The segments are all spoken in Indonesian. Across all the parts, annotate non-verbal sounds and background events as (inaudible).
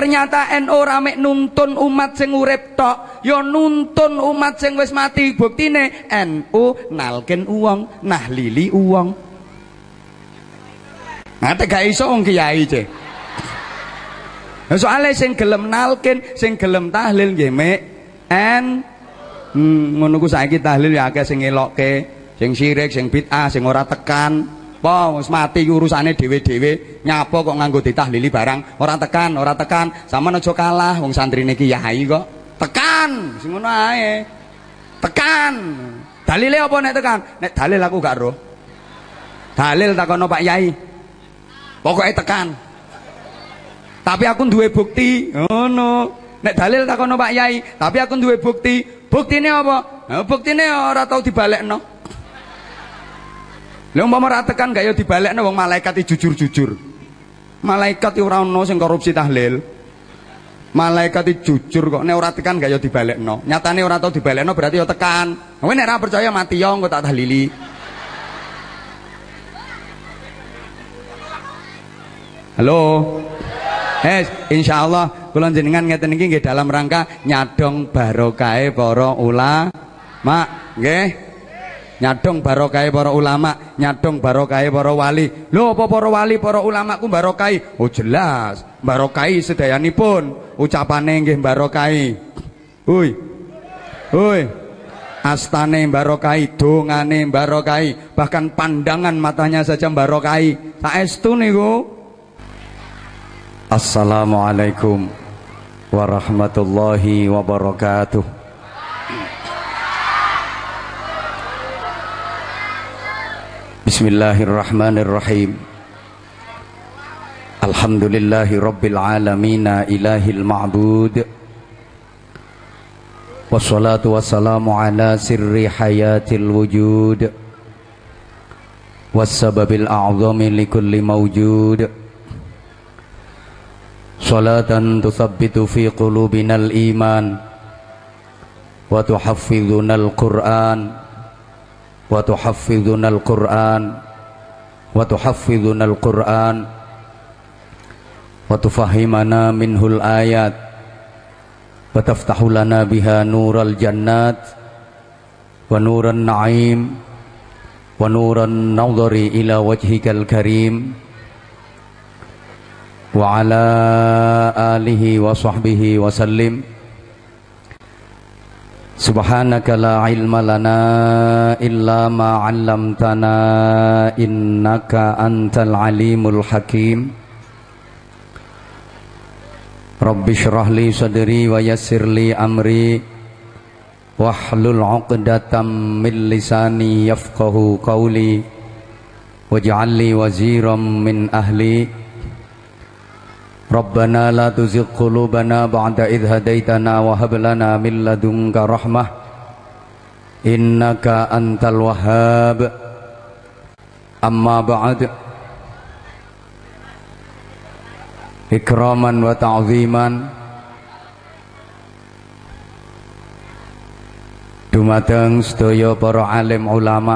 ternyata NU rame nuntun umat sing urip tok. Ya nuntun umat sing wis mati. Buktine NU nalken uang nahlili uang. Ngate gak iso wong kiai cek soalnya sing gelem nalkin sing gelem tahlil nggih mek. En hmm, ngono ku saiki tahlil ya akeh sing ngelokke sing syirik sing bid'ah sing ora tekan apa wis mati urusane dhewe-dhewe nyapa kok nganggo ditahlili barang? Ora tekan ora tekan. Sama aja kalah wong santrine kiai kok. Tekan sing ngono ae. Tekan. Dalile apa nek tekan? Nek dalil aku gak roh. Dalil takono Pak Yai. Pokoknya tekan. Tapi aku duwe bukti. Ngono. Nek dalil takono Pak Yai tapi aku duwe bukti. Buktine apa? Nah, buktine ora tau dibalekno Lha umpama ra tekan gak ya dibalekno wong malaikat jujur-jujur. Malaikat ora ono sing korupsi tahlil. Malaikat jujur kok nek ora tekan gak ya dibalekno. Nyatane ora tau dibalekno berarti ya tekan. Kowe nek ora percaya mati yo engko tak tahlili. Halo. Eh, insyaallah kula jenengan ngeten iki nggih dalam rangka nyadong barokahe para ulama. Nggih nyadong barokai para ulama nyadong barokai para wali. Lho apa para wali para ulama ku barokai oh jelas. Barokai sedayanipun. Ucapane nggih barokai hui hui astane barokai dongane barokai bahkan pandangan matanya saja barokai saestu niku? Assalamualaikum warahmatullahi wabarakatuh Bismillahirrahmanirrahim. Alhamdulillahi Rabbil Alamin Ilahil Ma'bud. Wassalatu wassalamu ala sirri hayatil wujud. Wassababil a'zami likulli mawjud. Salatan tuthabbitu fi qulubinal iman. Wa tuhaffidhunal Qur'an wa tuhaffizuna al-Qur'an wa tuhaffizuna al-Qur'an wa tufahimana minhul ayat wa taftahu lana biha nural jannat wa nuran na'im wa nuran nawdari ila wajhikal karim wa ala alihi wa sahbihi wa sallim Subhanaka la ilma lana illa ma 'allamtana innaka antal alimul hakim. Rabbi shrah li sadri wa yassir li amri. Wahlul 'uqdatam min lisani yafqahu qawli. Waj'al li waziran min ahli ربنا لا تزغ قلوبنا بعد إذ هديتنا وهب لنا من لدنك رحمة إنك أنت الوهاب أما بعد إكراما وتعظيما Dumateng sedaya para alim ulama,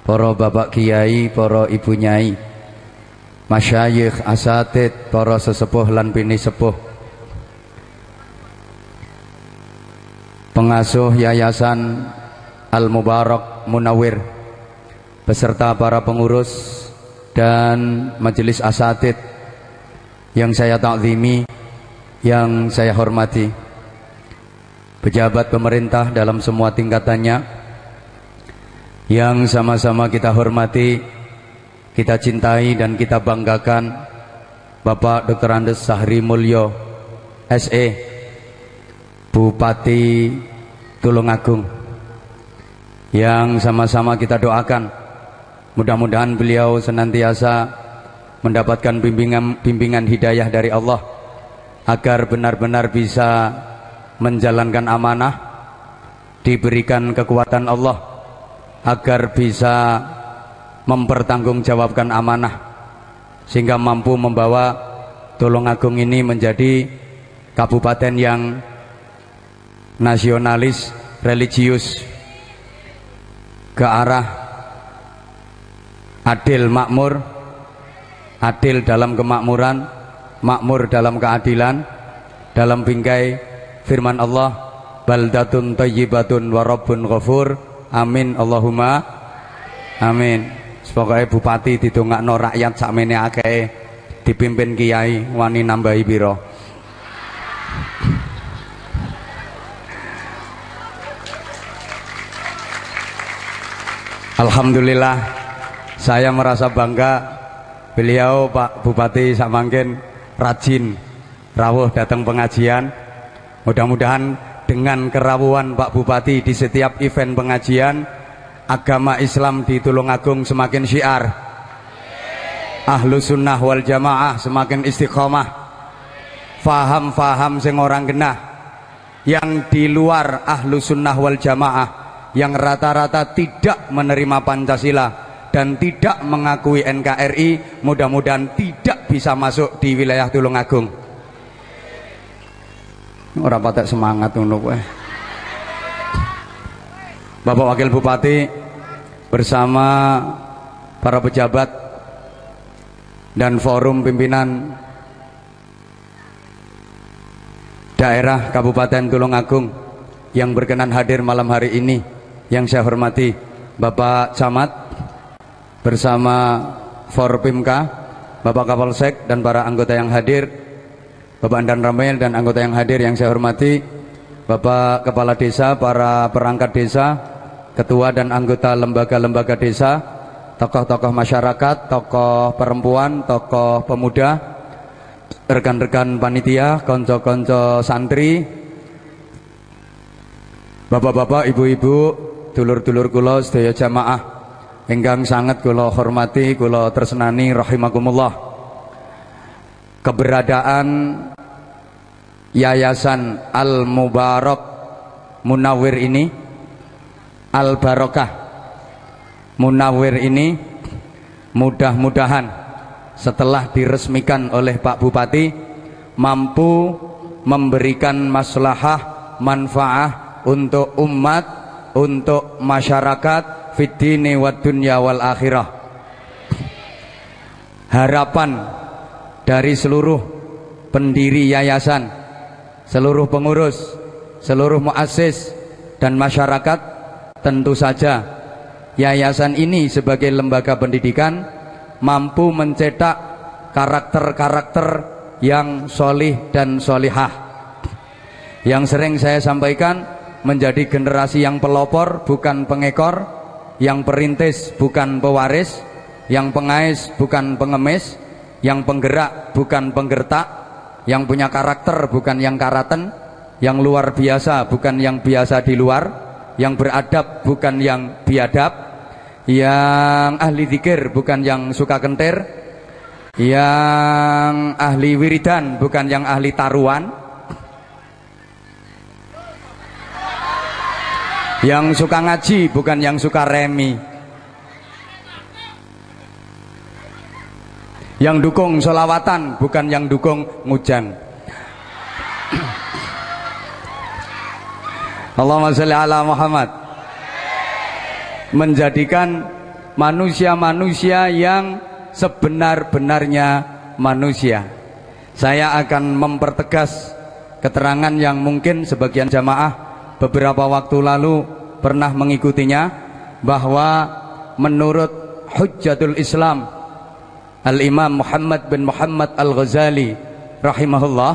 para bapak kiai, para ibu nyai, masyayikh asatid para sesepuh lan bini sepuh. Pengasuh yayasan Al Mubarak Munawir beserta para pengurus dan majelis asatid yang saya takzimi yang saya hormati. Pejabat pemerintah dalam semua tingkatannya yang sama-sama kita hormati kita cintai dan kita banggakan Bapak Dr. Andes Sahri Mulyo SE Bupati Tulungagung yang sama-sama kita doakan mudah-mudahan beliau senantiasa mendapatkan bimbingan bimbingan hidayah dari Allah agar benar-benar bisa menjalankan amanah diberikan kekuatan Allah agar bisa mempertanggungjawabkan amanah sehingga mampu membawa Tulungagung ini menjadi kabupaten yang nasionalis religius ke arah adil makmur adil dalam kemakmuran makmur dalam keadilan dalam bingkai firman Allah baldatun thayyibatun wa rabbun ghafur. Amin. Allahumma amin pokoknya bupati didongakno rakyat sakmene akeh dipimpin kiai wani nambahi biro. Alhamdulillah saya merasa bangga beliau Pak Bupati Samangkin rajin rawuh datang pengajian. Mudah-mudahan dengan kerawuan Pak Bupati di setiap event pengajian agama Islam di Tulungagung semakin syiar. Ahlu sunnah wal jamaah semakin istiqomah. Faham-faham sing orang genah. Yang di luar ahlu sunnah wal jamaah yang rata-rata tidak menerima Pancasila dan tidak mengakui NKRI mudah-mudahan tidak bisa masuk di wilayah Tulungagung. Orang patek semangat untuk Bapak Wakil Bupati bersama para pejabat dan forum pimpinan daerah Kabupaten Tulungagung yang berkenan hadir malam hari ini yang saya hormati Bapak Camat bersama Forpimka, Bapak Kapolsek dan para anggota yang hadir, Bapak Andan Ramel dan anggota yang hadir yang saya hormati, Bapak Kepala Desa, para perangkat desa, ketua dan anggota lembaga-lembaga desa, tokoh-tokoh masyarakat, tokoh perempuan, tokoh pemuda, rekan-rekan panitia, konco-konco santri, bapak-bapak, ibu-ibu, dulur-dulur kula sedaya jamaah ingkang sangat kula hormati kula tresnani rahimakumullah. Keberadaan Yayasan Al Mubarak Munawir ini Al Barokah Munawir ini mudah-mudahan setelah diresmikan oleh Pak Bupati mampu memberikan maslahah manfaah untuk umat untuk masyarakat fitini wa dunya wal akhirah. Harapan dari seluruh pendiri yayasan seluruh pengurus seluruh muassis dan masyarakat tentu saja yayasan ini sebagai lembaga pendidikan mampu mencetak karakter-karakter yang solih dan solihah. Yang sering saya sampaikan menjadi generasi yang pelopor bukan pengekor yang perintis bukan pewaris yang pengais bukan pengemis yang penggerak bukan penggertak yang punya karakter bukan yang karaten yang luar biasa bukan yang biasa di luar yang beradab bukan yang biadab yang ahli zikir bukan yang suka kentir yang ahli wiridan bukan yang ahli taruhan Yang suka ngaji bukan yang suka remi. Yang dukung solawatan bukan yang dukung ngujang. Allahumma sholli ala Muhammad. Menjadikan manusia-manusia yang sebenar-benarnya manusia. Saya akan mempertegas keterangan yang mungkin sebagian jamaah beberapa waktu lalu pernah mengikutinya bahwa menurut Hujjatul Islam Al-Imam Muhammad bin Muhammad Al-Ghazali rahimahullah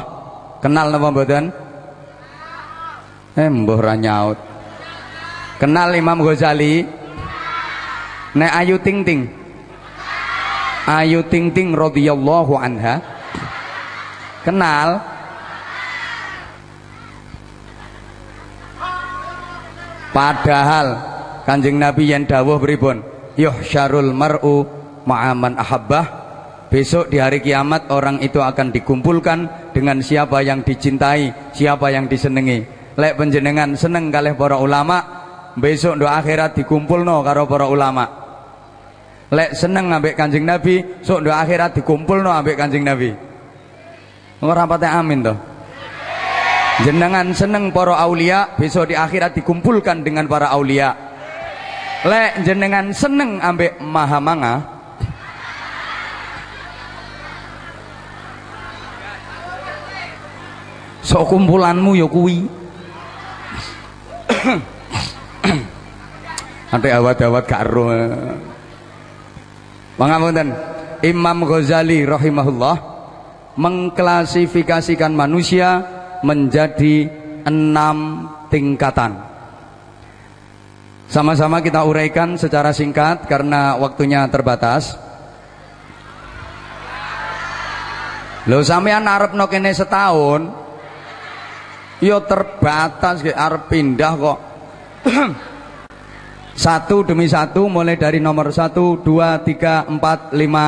kenal nama badan eh mbuh nyaut kenal Imam Ghazali nek Ayu Ting Ting Ayu Ting Ting radhiyallahu anha kenal Padahal Kanjeng Nabi yang dawuh pripun? Yuhsyarul mar'u ma'aman ahabbah. Besok di hari kiamat orang itu akan dikumpulkan dengan siapa yang dicintai, siapa yang disenengi. Lek penjenengan seneng kalih para ulama, besok do akhirat dikumpulno karo para ulama. Lek seneng ambek Kanjeng Nabi, sok do akhirat dikumpulno ambek Kanjeng Nabi. Ora pate amin toh jenengan seneng para aulia besok di akhirat dikumpulkan dengan para aulia lek jenengan seneng ambek maha manga sok kumpulanmu ya kuwi (coughs) Ate awat-awat gak ero. Pangapunten. Imam Ghazali rahimahullah mengklasifikasikan manusia menjadi enam tingkatan. Sama-sama kita uraikan secara singkat karena waktunya terbatas. Lo sampean arep no kene setahun, yo terbatas ke arep pindah kok. (clears throat) satu demi satu mulai dari nomor satu, dua, tiga, empat, lima,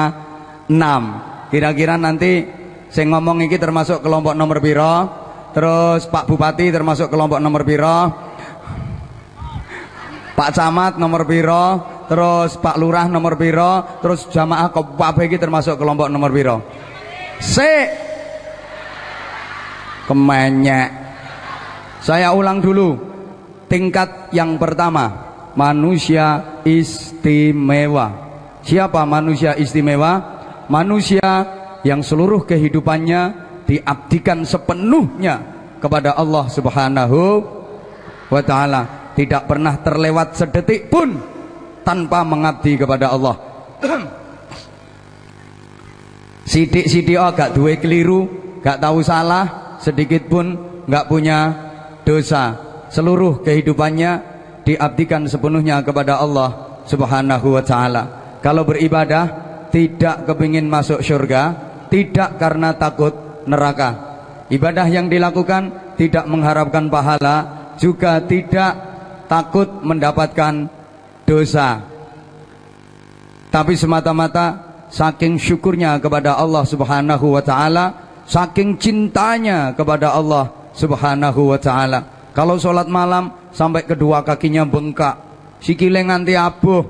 enam. Kira-kira nanti saya ngomong ini termasuk kelompok nomor biro, terus Pak Bupati termasuk kelompok nomor biro, Pak Camat nomor biro, terus Pak Lurah nomor biro, terus jamaah Pak ini termasuk kelompok nomor biro. Se kemenyek. Saya ulang dulu. Tingkat yang pertama manusia istimewa. Siapa manusia istimewa? Manusia yang seluruh kehidupannya diabdikan sepenuhnya kepada Allah Subhanahu wa taala, tidak pernah terlewat sedetik pun tanpa mengabdi kepada Allah. Sidik-sidik oh, gak duwe keliru, gak tahu salah, sedikit pun gak punya dosa. Seluruh kehidupannya diabdikan sepenuhnya kepada Allah Subhanahu wa taala. Kalau beribadah tidak kepingin masuk surga, tidak karena takut neraka. Ibadah yang dilakukan tidak mengharapkan pahala, juga tidak takut mendapatkan dosa. Tapi semata-mata saking syukurnya kepada Allah Subhanahu wa taala, saking cintanya kepada Allah Subhanahu wa taala. Kalau sholat malam sampai kedua kakinya bengkak, sikile nganti abuh.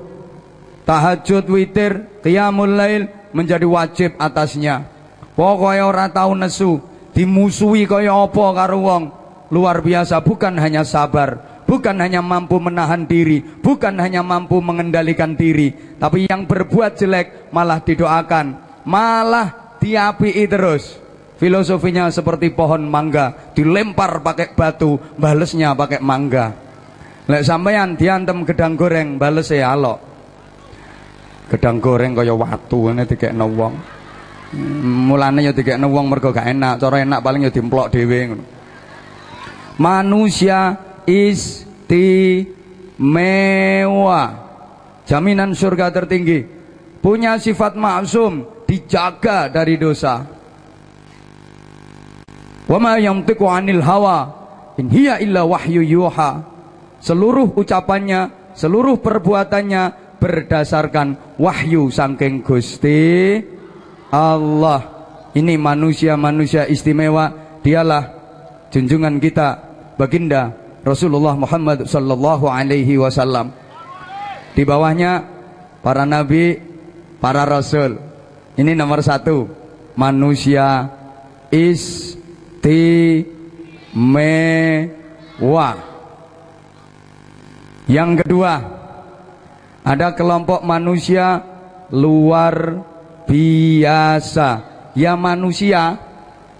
Tahajud witir, qiyamul lail menjadi wajib atasnya. Pokoknya ora tahu nesu, dimusuhi kaya apa karo wong. Luar biasa bukan hanya sabar, bukan hanya mampu menahan diri, bukan hanya mampu mengendalikan diri, tapi yang berbuat jelek malah didoakan, malah diapii terus. Filosofinya seperti pohon mangga, dilempar pakai batu, balesnya pakai mangga. Lek sampeyan diantem gedang goreng, bales ya alok. Gedang goreng kaya watu ngene dikekno wong. Mulane ya dikekno wong mergo gak enak, cara enak paling ya dimplok dhewe ngono. Manusia istimewa. Jaminan surga tertinggi. Punya sifat maksum, dijaga dari dosa. Wa ma yantiqu 'anil hawa in hiya illa wahyu yuha. Seluruh ucapannya, seluruh perbuatannya berdasarkan wahyu saking Gusti Allah. Ini manusia-manusia istimewa, dialah junjungan kita baginda Rasulullah Muhammad sallallahu alaihi wasallam. Di bawahnya para nabi, para rasul. Ini nomor satu, manusia is istimewa. Yang kedua, ada kelompok manusia luar biasa. Ya manusia,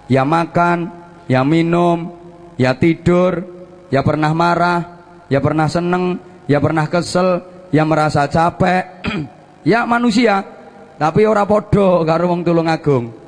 ya makan, ya minum, ya tidur, ya pernah marah, ya pernah seneng, ya pernah kesel, ya merasa capek. (clears throat) ya manusia, tapi ora podo karo wong tulung agung.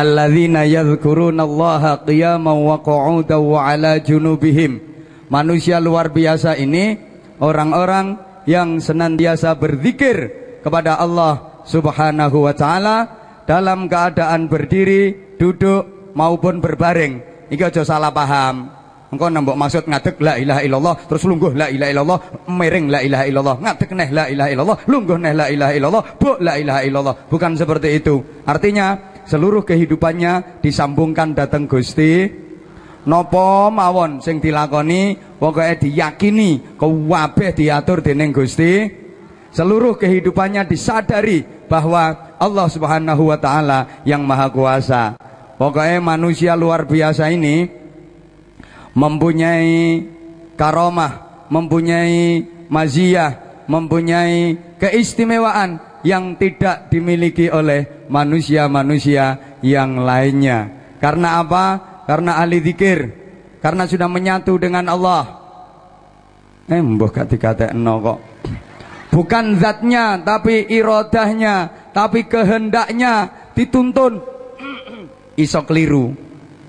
Alladzina yadhkurunallaha qiyaman wa qu'udan wa ala junubihim manusia luar biasa ini orang-orang yang senantiasa berzikir kepada Allah Subhanahu wa taala dalam keadaan berdiri, duduk maupun berbaring. Iki aja salah paham. Engkau nambok maksud ngadeg la ilaha illallah terus lungguh la ilaha illallah miring la ilaha illallah ngadeg neh la ilaha illallah lungguh neh la ilaha illallah bu la ilaha illallah bukan seperti itu artinya seluruh kehidupannya disambungkan datang Gusti. Nopo mawon sing dilakoni? Pokoknya diyakini kabeh diatur dening Gusti. Seluruh kehidupannya disadari bahwa Allah Subhanahu wa taala yang maha kuasa. Pokoknya manusia luar biasa ini mempunyai karomah mempunyai maziyah mempunyai keistimewaan yang tidak dimiliki oleh manusia-manusia yang lainnya. Karena apa? Karena ahli zikir, karena sudah menyatu dengan Allah. Eh, mbah gak dikatekno kok. Bukan zatnya, tapi irodahnya, tapi kehendaknya dituntun. Iso keliru,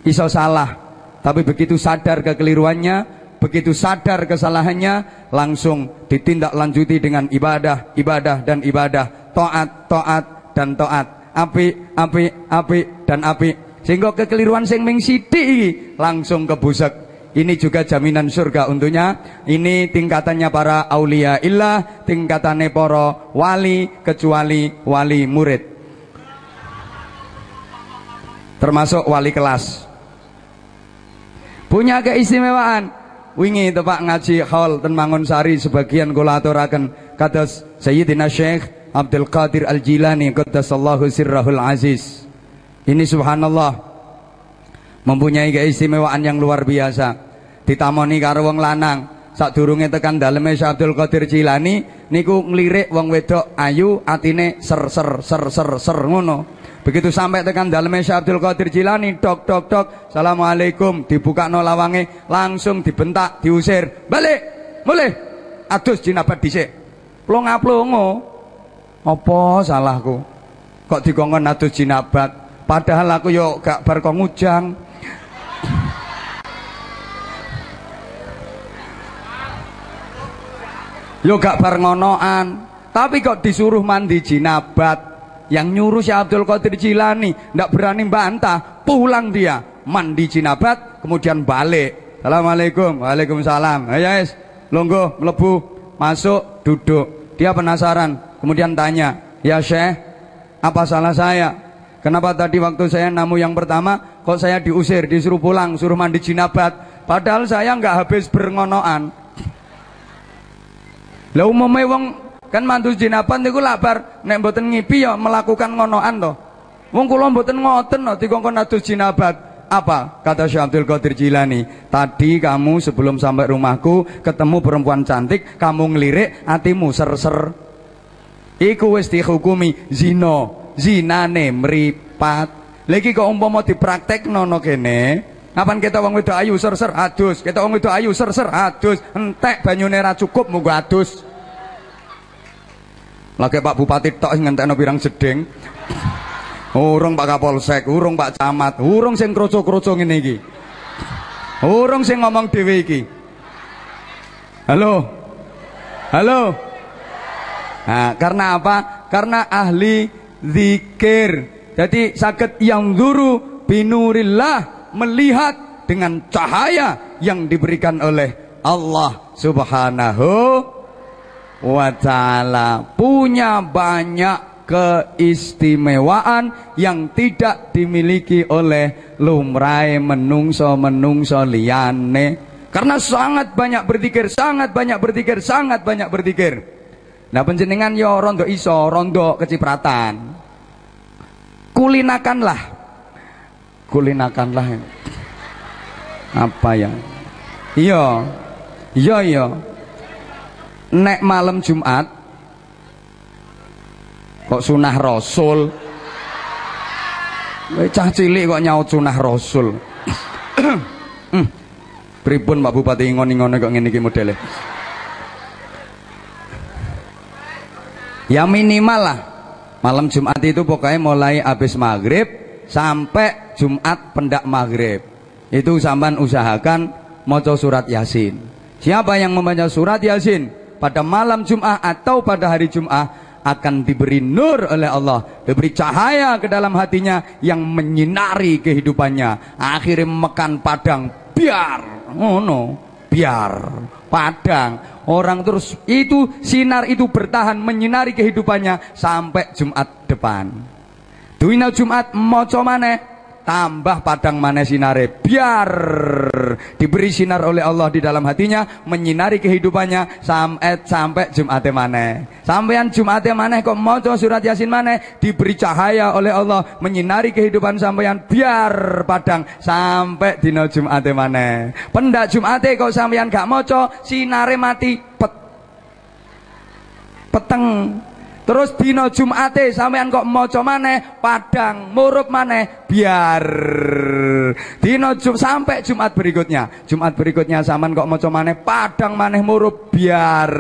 iso salah. Tapi begitu sadar kekeliruannya, begitu sadar kesalahannya, langsung ditindaklanjuti dengan ibadah, ibadah dan ibadah, taat, taat dan taat, api, api, api dan api. Sehingga kekeliruan sing ming sithik langsung kebusek ini juga jaminan surga untuknya. Ini tingkatannya para aulia illah, tingkatannya para wali kecuali wali murid. Termasuk wali kelas. Punya keistimewaan. Wingi tepak ngaji hall ten Sari sebagian kula aturaken kados Sayyidina Syekh Abdul Qadir Al-Jilani qaddasallahu sirrahul aziz. Ini subhanallah mempunyai keistimewaan yang luar biasa. Ditamoni karo wong lanang, sadurunge tekan daleme Syekh Abdul Qadir Jilani niku nglirik wong wedok ayu atine ser ser ser ser ser ngono. Begitu sampai tekan daleme Syekh Abdul Qadir Jilani, dok dok dok, assalamualaikum, dibuka no lawange, langsung dibentak, diusir, balik, mulai, adus jinabat dhisik. Plonga plongo, apa salahku? Kok dikongkon adus jinabat? Padahal aku yo gak bar ngujang. Yo gak bar ngonoan, tapi kok disuruh mandi jinabat. Yang nyuruh Syekh Abdul Qadir Jilani ndak berani bantah, pulang dia mandi jinabat kemudian balik. Assalamualaikum. Waalaikumsalam. Ayo guys, longgo melebu, masuk, duduk. Dia penasaran, kemudian tanya, "Ya Syekh, apa salah saya? Kenapa tadi waktu saya namu yang pertama kok saya diusir, disuruh pulang, suruh mandi jinabat? Padahal saya nggak habis berngonoan. Lah umumnya wong kan mantu jinapan niku labar nek mboten ngipi ya melakukan ngonoan to. Wong kula mboten ngoten no dikongkon adus jinabat. Apa? Kata Syekh Abdul Qadir Jilani, tadi kamu sebelum sampai rumahku ketemu perempuan cantik, kamu ngelirik hatimu ser-ser. Iku wis dihukumi zina, zinane mripat. Lagi kok umpama dipraktekno no kene, Kapan kita wong wedok ayu ser-ser adus, kita wong wedok ayu ser-ser adus, entek banyune ra cukup munggo adus. Lagi Pak Bupati tok ngentekno pirang jeding. Urung Pak Kapolsek, urung Pak Camat, urung sing kroco-kroco ngene iki. Urung sing ngomong dhewe iki. Halo. Halo. Nah, karena apa? Karena ahli zikir. Jadi sakit yang guru binurillah melihat dengan cahaya yang diberikan oleh Allah Subhanahu wa ta'ala punya banyak keistimewaan yang tidak dimiliki oleh lumrai menungso-menungso liyane karena sangat banyak berzikir, sangat banyak berzikir, sangat banyak berzikir. Nah penjenengan yo rondo iso, rondo kecipratan. Kulinakanlah. Kulinakanlah. Apa ya? Iya. Iya iya nek malam Jumat kok sunah Rasul? Cah cilik kok nyaut sunah Rasul? (clears throat) Pripun Pak Bupati ngon-ngone kok ngene iki modele? Ya minimal lah. Malam Jumat itu pokoknya mulai habis maghrib sampai Jumat pendak maghrib. Itu sampan usahakan moco surat yasin. Siapa yang membaca surat yasin? Pada malam Jum'ah atau pada hari Jum'ah akan diberi nur oleh Allah, diberi cahaya ke dalam hatinya yang menyinari kehidupannya. Akhirnya mekan padang biar, oh no, biar padang. Orang terus itu sinar itu bertahan menyinari kehidupannya sampai Jumat depan. Duina Jumat moco maneh tambah padang mana sinare. Biar diberi sinar oleh Allah di dalam hatinya menyinari kehidupannya sampai sampai Jumat mana sampean Jumat mana kok mau surat Yasin mana diberi cahaya oleh Allah menyinari kehidupan sampean biar padang sampai dino Jumat mana pendak Jumat kok sampean gak moco sinare mati. Pet peteng Terus dina Jumate sampean kok maca maneh padang murup maneh biar. Dina Jum sampai Jumat berikutnya. Jumat berikutnya sampean kok maca maneh padang maneh murup biar.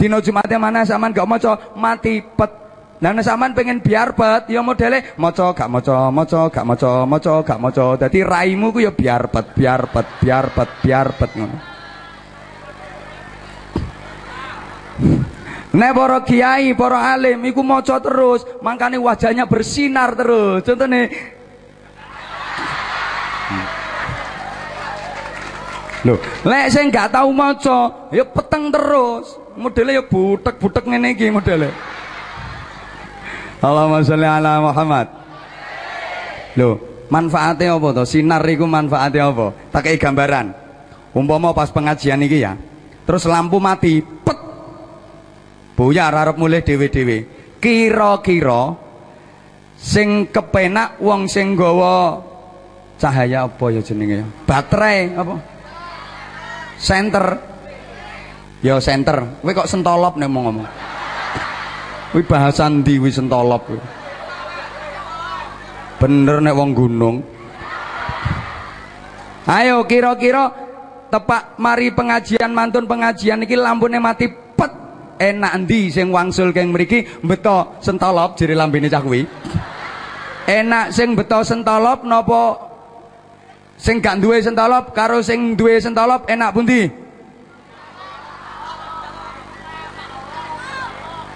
Dina Jumate maneh sampean kok maca mati pet Nah, sampean pengen biar pet, ya modele maca gak maca, maca gak maca, maca gak maca. Dadi raimu ku ya biar pet, biar pet, biar pet, biar pet ngono. Nek para kiai, para alim iku maca terus, mangkane wajahnya bersinar terus. Contone Loh, lek sing gak tau maca, ya peteng terus. Modele ya butek-butek ngene iki modele. Allahumma sholli ala Muhammad. Loh, manfaatnya apa to? Sinar iku manfaatnya apa? Tak gambaran. Umpama pas pengajian iki ya. Terus lampu mati, pet Buyar arep mulih dhewe-dhewe. Kira-kira sing kepenak wong sing nggawa cahaya apa ya jenenge ya? Baterai apa? Center. Ya center. Kowe kok sentolop nek mau ngomong. Kuwi bahasa ndi sentolop. Bener nek wong gunung. Ayo kira-kira tepak mari pengajian mantun pengajian iki lampune mati enak endi sing wangsul keng mriki? Beto sentolop jere lambene cah kuwi. Enak sing beto sentolop napa? Sing gak duwe sentolop karo sing duwe sentolop enak pundi?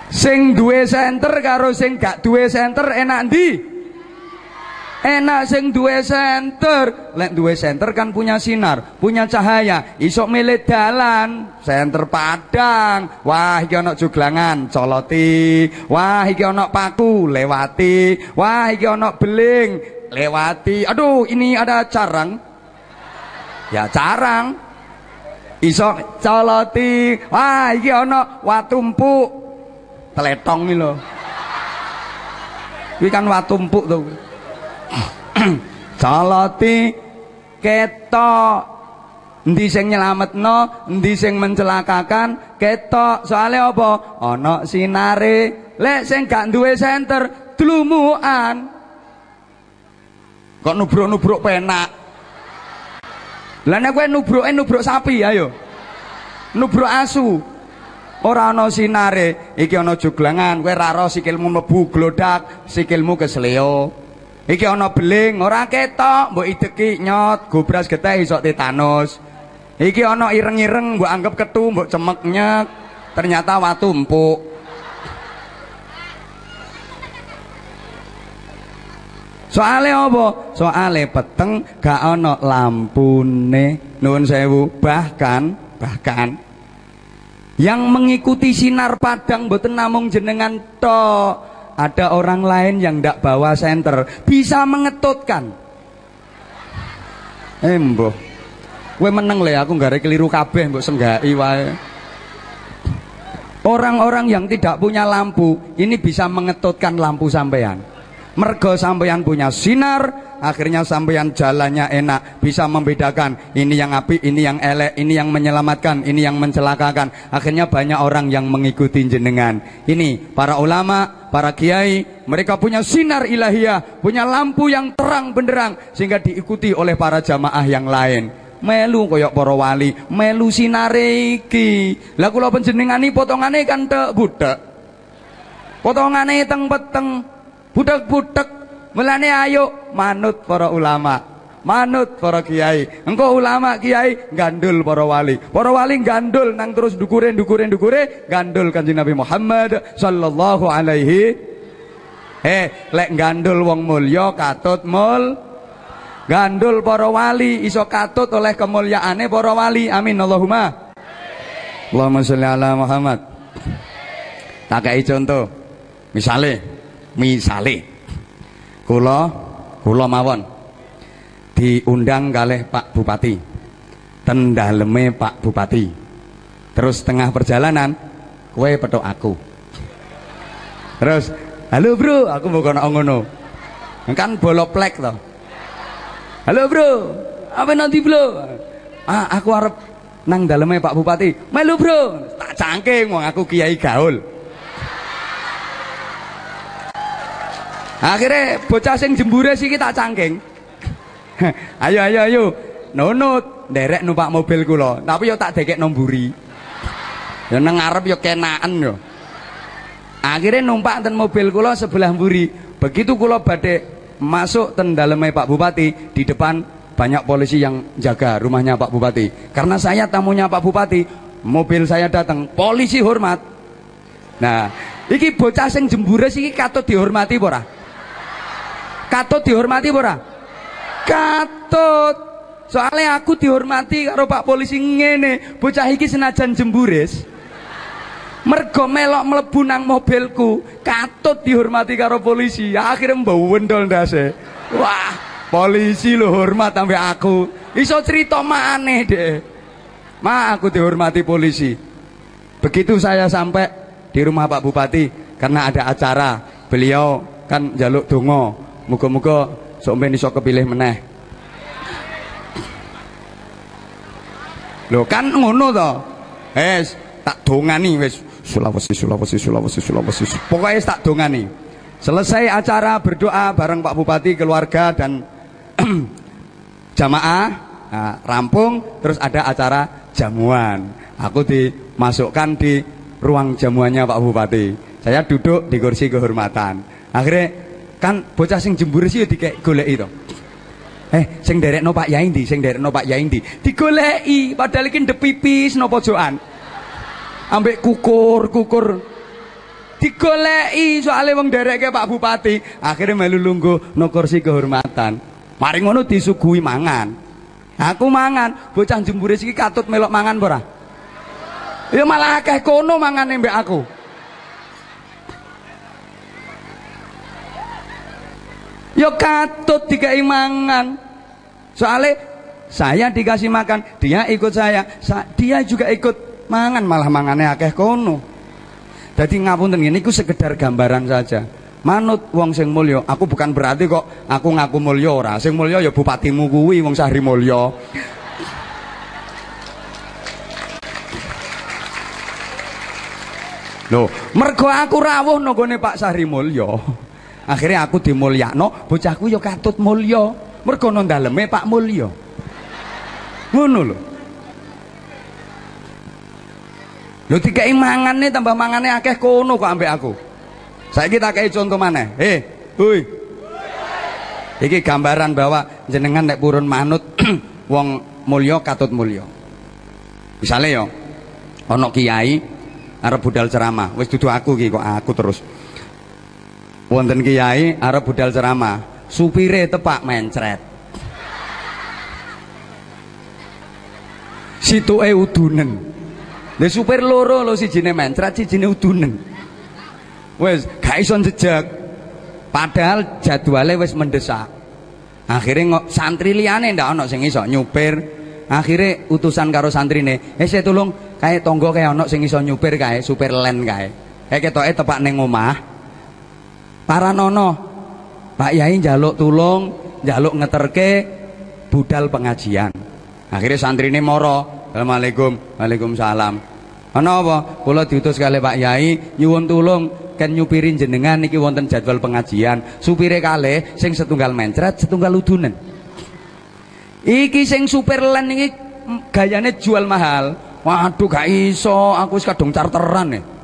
Sing duwe senter karo sing gak duwe senter enak ndi enak sing duwe senter. Lek duwe senter kan punya sinar punya cahaya. Isok milih dalan. Senter padang. Wah iki ana juglangan coloti. Wah iki ana paku lewati. Wah iki ana beling lewati. Aduh ini ada carang. Ya carang. Isok coloti. Wah iki ana watu empuk teletong iki lho. Iki kan watu empuk. (coughs) Calati ketok endi sing nyelametno, endi sing mencelakakan, ketok. Soale apa? Ana sinare. Lek sing gak duwe senter, dlumukan. Kok nubruk-nubruk penak. Lah nek kowe nubruke nubruk sapi ayo. Nubruk asu. Ora ana sinare, iki ana juglangan, kowe ra sikilmu mlebu glodak, sikilmu kesleo. Iki ana beling, ora ketok, mbok ideki nyot, gobras getih iso tetanus. Iki ana ireng-ireng, mbok anggap ketu, mbok cemek nyek, ternyata watu empuk. Soale apa? Soale peteng gak ana lampune. Nuwun sewu, bahkan bahkan yang mengikuti sinar padang mboten namung jenengan tok ada orang lain yang tidak bawa senter. Bisa mengetutkan. Eh mboh gue meneng le aku nggak keliru kabeh mbok senggai wae. Orang-orang yang tidak punya lampu ini bisa mengetutkan lampu sampean mergo sampean punya sinar akhirnya sampean jalannya enak. Bisa membedakan ini yang api ini yang elek ini yang menyelamatkan ini yang mencelakakan. Akhirnya banyak orang yang mengikuti jenengan. Ini para ulama para kiai mereka punya sinar ilahiyah punya lampu yang terang benderang sehingga diikuti oleh para jamaah yang lain. Melu koyok para wali melu sinare iki. Lah kula panjenengani potongane kan tek budak potongane teng peteng budak-budak Mulane ayo manut para ulama, manut para kiai. Engko ulama kiai gandul para wali. Para wali gandul nang terus dukure dukure dukure gandul Kanjeng Nabi Muhammad sallallahu alaihi Eh, lek gandul wong mulya katut mul gandul para wali iso katut oleh kemuliaane para wali. Amin Allahumma. Allahumma sholli ala Muhammad. Tak contoh. Misale, misale. Kula kula mawon. Diundang kalih Pak Bupati. Ten daleme Pak Bupati. Terus tengah perjalanan kue petok aku. Terus halo bro. Aku mau kono ngono. Kan bolo plek to. Halo bro. Apa nanti bro? Ah aku harap nang daleme Pak Bupati. Melu bro. Tak cangking wong aku kiai gaul akhirnya bocah sing jembure sih kita cangking (laughs) ayo ayo ayo. Nunut derek numpak mobil kula tapi yo tak dekek nomburi. Nang ngarep yo kenaan yo. Akhirnya numpak ten mobil kula sebelah mburi. Begitu kula badhe masuk ten daleme Pak Bupati di depan banyak polisi yang jaga rumahnya Pak Bupati. Karena saya tamunya Pak Bupati mobil saya datang polisi hormat. Nah iki bocah sing jembures iki katut dihormati ora katut dihormati ora? Katut. Soalnya aku dihormati karo Pak polisi ngene. Bocah iki senajan jembures mergo melok mlebu nang mobilku katut dihormati karo polisi. Akhirnya mbau wendol ndase wah polisi lo hormat sampai aku. Iso cerita maneh deh ma aku dihormati polisi. Begitu saya sampai di rumah Pak Bupati karena ada acara beliau kan jaluk dongo muga-muga sok ben iso kepilih meneh Loh kan ngono to. Wes tak dongani wis Sulawesi Sulawesi Sulawesi Sulawesi. Pokoknya tak dongani. Selesai acara berdoa bareng Pak Bupati, keluarga dan (clears throat) jamaah nah, rampung terus ada acara jamuan. Aku dimasukkan di ruang jamuannya Pak Bupati. Saya duduk di kursi kehormatan. Akhirnya kan bocah sing jembur sih dikek golek itu. Eh, sing no Pak Yai ndi? Sing no Pak Yai ndi? Digoleki, padahal ndep pipis no pojokan. Ambek kukur-kukur. Digoleki soalnya wong ke Pak Bupati, akhirnya melu lungguh no kursi kehormatan. Mari ngono disuguhi mangan. Aku mangan, bocah jembure iki katut melok mangan ora? Ya malah akeh kono mangane mbek aku. Ya katut dikai mangan. Soalnya saya dikasih makan, dia ikut saya, dia juga ikut mangan malah mangannya akeh kono. Jadi ngapunten ini ku sekedar gambaran saja. Manut wong sing mulya, aku bukan berarti kok aku ngaku mulya ora. Sing mulya ya bupatimu kuwi wong Sahri Mulya. Loh, mergo aku rawuh nggone Pak Sahri Mulya akhirnya aku dimulyakno bocahku ya katut mulya. Mergo nang daleme Pak Mulya. Ngono lho. Lho dikai mangane tambah mangane akeh kono kok ambek aku. Saiki tak kei contoh mana eh hui. Iki gambaran bahwa jenengan nek purun manut (clears throat) wong mulya katut mulya. Misalnya yo ana kiai arep budal ceramah wis dudu aku iki kok aku terus wonten kiai arep budal ceramah. Supire tepak mencret. Situke udunen. Lha supir loro lho sijine mencret sijine udunen. Wis gak iso jejak padahal jadwale wis mendesak. Akhirnya santri liane ndak ana sing iso nyupir. Akhirnya utusan karo santrine eh saya tolong kayak tonggo kayak ana sing iso nyupir kae supir len kae. Kayak ketoke tepak ning omah para nono Pak Yai jaluk tulung jaluk ngeterke budal pengajian. Akhirnya santri ini moro Assalamualaikum Waalaikumsalam. Ana apa? Kula diutus kali Pak Yai nyuwun tulung kan nyupirin jenengan niki wonten jadwal pengajian. Supire kali sing setunggal mencret setunggal udunen. Iki sing supir len iki gayane jual mahal. Waduh gak iso aku wis kadung charteran nih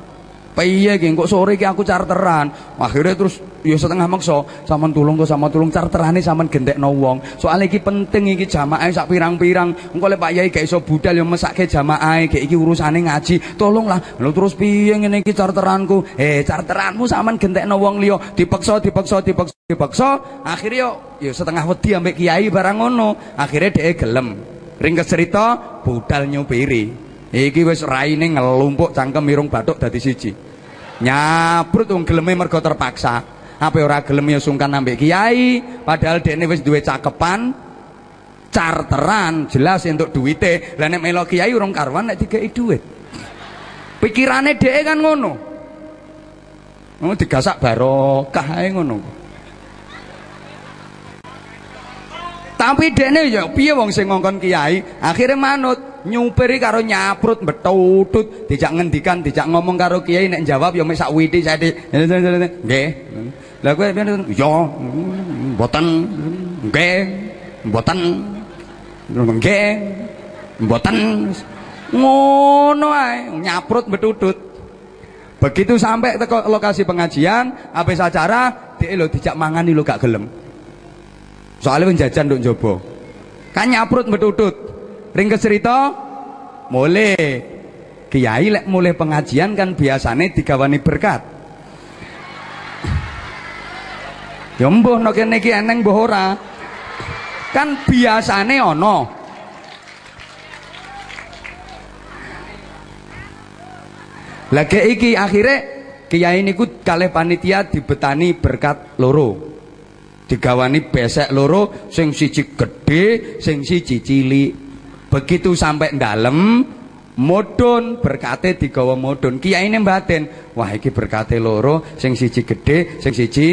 piye iki? Kok sore iki aku charteran? Akhirnya terus ya setengah maksa sampean tulung kok sama tulung charterane sampean gendekno wong. Soalnya iki penting iki jamaah sak pirang-pirang. Engko lek Pak Yai gak iso budal ya mesake jamaah. Gak iki urusane ngaji. Tolonglah. Lho terus piye ngene iki charteranku? Eh charteranmu sampean gendekno wong liya. Dipaksa dipaksa dipaksa dipaksa. Akhirnya yo ya setengah wedi ambek kiai barang ngono. Akhirnya dhek gelem. Ringkes cerita budal nyupiri Iki wis raine ngelumpuk cangkem irung bathuk dadi siji. Nyabrut wong geleme mergo terpaksa. Apa ora gelem ya sungkan ambek kiai, padahal dekne wis duwe cakepan charteran jelas untuk duwite. Lah nek melo kiai urung karwan nek dikeki duit. Pikirane dhek kan ngono. Oh digasak barokah ae ngono. Tapi dekne ya piye wong sing ngongkon kiai, akhirnya manut nyupiri karo nyaprut betutut dijak ngendikan dijak ngomong karo kiai nek jawab ya mek sak witi saiki nggih. Lah kowe yo mboten. Nggih. Mboten. Nggih. Mboten. Ngono ae nyaprut betutut begitu sampai ke lokasi pengajian habis acara dia lo dijak mangani lo gak gelem soalnya penjajan duk jobo kan nyaprut ring cerita mulai kiai lek mulai pengajian kan biasanya digawani berkat. Ya mbuh no kene iki eneng mbuh ora? Kan biasane ono. Lagi iki akhirnya kiai niku kalih panitia dibetani berkat loro. Digawani besek loro sing siji gede, sing siji cilik. Begitu sampai dalem modon berkate digawa modon. Kiai ini batin, wah iki berkate loro, sing siji gede, sing siji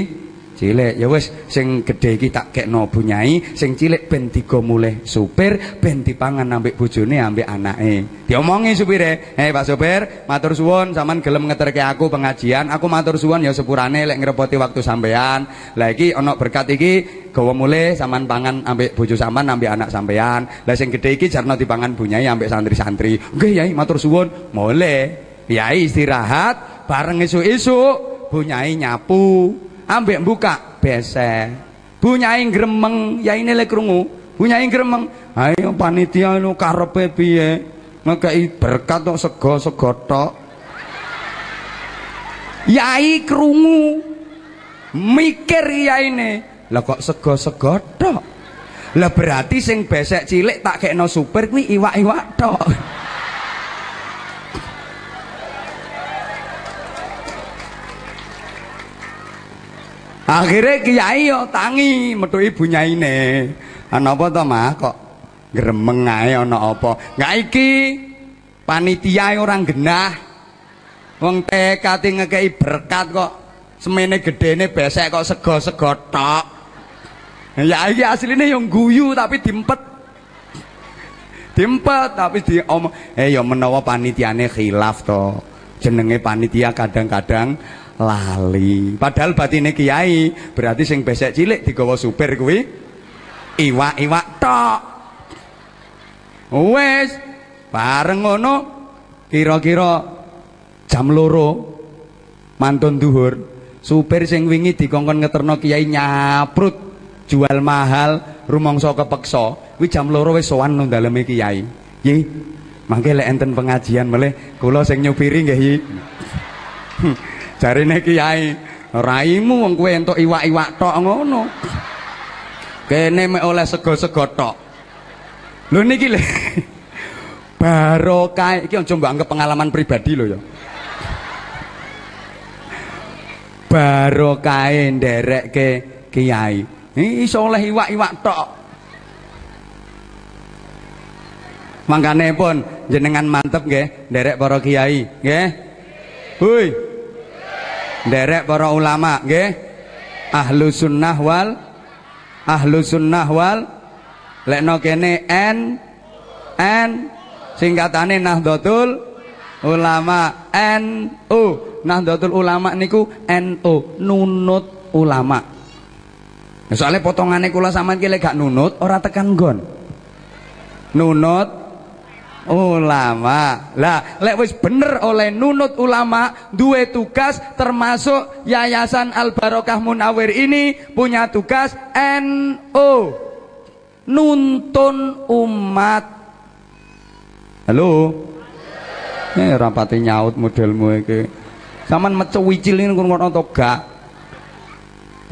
cilik. Ya wis sing gedhe iki tak kekno bunyai sing cilik ben digo mulih supir ben dipangan ambek bojone ambek anake. Diomongi supire eh Pak supir matur suwun sampean gelem ngeterke aku pengajian. Aku matur suwun ya sepurane lek ngrepoti waktu sampean. Lah iki ana berkat iki gawa mulih sampean pangan ambek bojo sampean ambek anak sampean. Lah sing gedhe iki jarno dipangan bunyai ambek santri-santri. Nggih yai matur suwun. Mulih. Yai istirahat bareng esuk-esuk. Bunyai nyapu ambek buka besek bunyai gremeng ya ini lek krungu. Bunyai gremeng ayo panitia lu karepe piye? Ngekei berkat tok sego-sego tok. Yai krungu. Mikir ya ini lah kok sego-sego tok? Lah berarti sing besek cilik tak kekno super kuwi iwak-iwak tok Akhirnya kiai yo tangi metu ibu nyaine. Ana apa to, Mah? Kok gremeng ae ana apa? Enggak iki panitia orang genah. Wong tekati ngekei berkat kok semene gedene besek kok sego-sego tok. Ya iki asline yang guyu tapi dimpet. Dimpet tapi di om eh ya menawa panitiane khilaf to. Jenenge panitia kadang-kadang lali. Padahal batine kiai berarti sing besek cilik digawa supir kuwi. Iwak-iwak tok. Wes bareng ngono kira-kira jam loro mantun duhur supir sing wingi dikongkon ngeterno kiai nyaprut jual mahal rumangsa kepeksa. Kuwi jam loro wis sowan nang daleme kiai. Nggih. Mangke lek enten pengajian meleh kula sing nyupiri nggih jarine kiai raimu wong kowe entuk iwak-iwak tok ngono. Kene mek oleh sego-sego tok. Lho niki lho. (laughs) Barokah iki aja mbok anggap pengalaman pribadi lho ya. Barokah nderekke kiai. Iso oleh iwak-iwak tok. Mangkane pun jenengan mantep nggih nderek para kiai nggih. Hui derek para ulama nggih. Ahlu sunnah wal ahlu sunnah wal. Lekno kene n n singkatane nahdlatul ulama NU nahdlatul ulama niku NU nunut ulama. Soalnya potongannya kula sampean ki gak nunut ora tekan gon nunut ulama. Lah lek wis bener oleh nunut ulama dua tugas termasuk yayasan Al Barokah Munawir ini punya tugas NU nuntun umat. Halo? Eh rapati nyaut modelmu iki. Saman meco wicil ini ngono to gak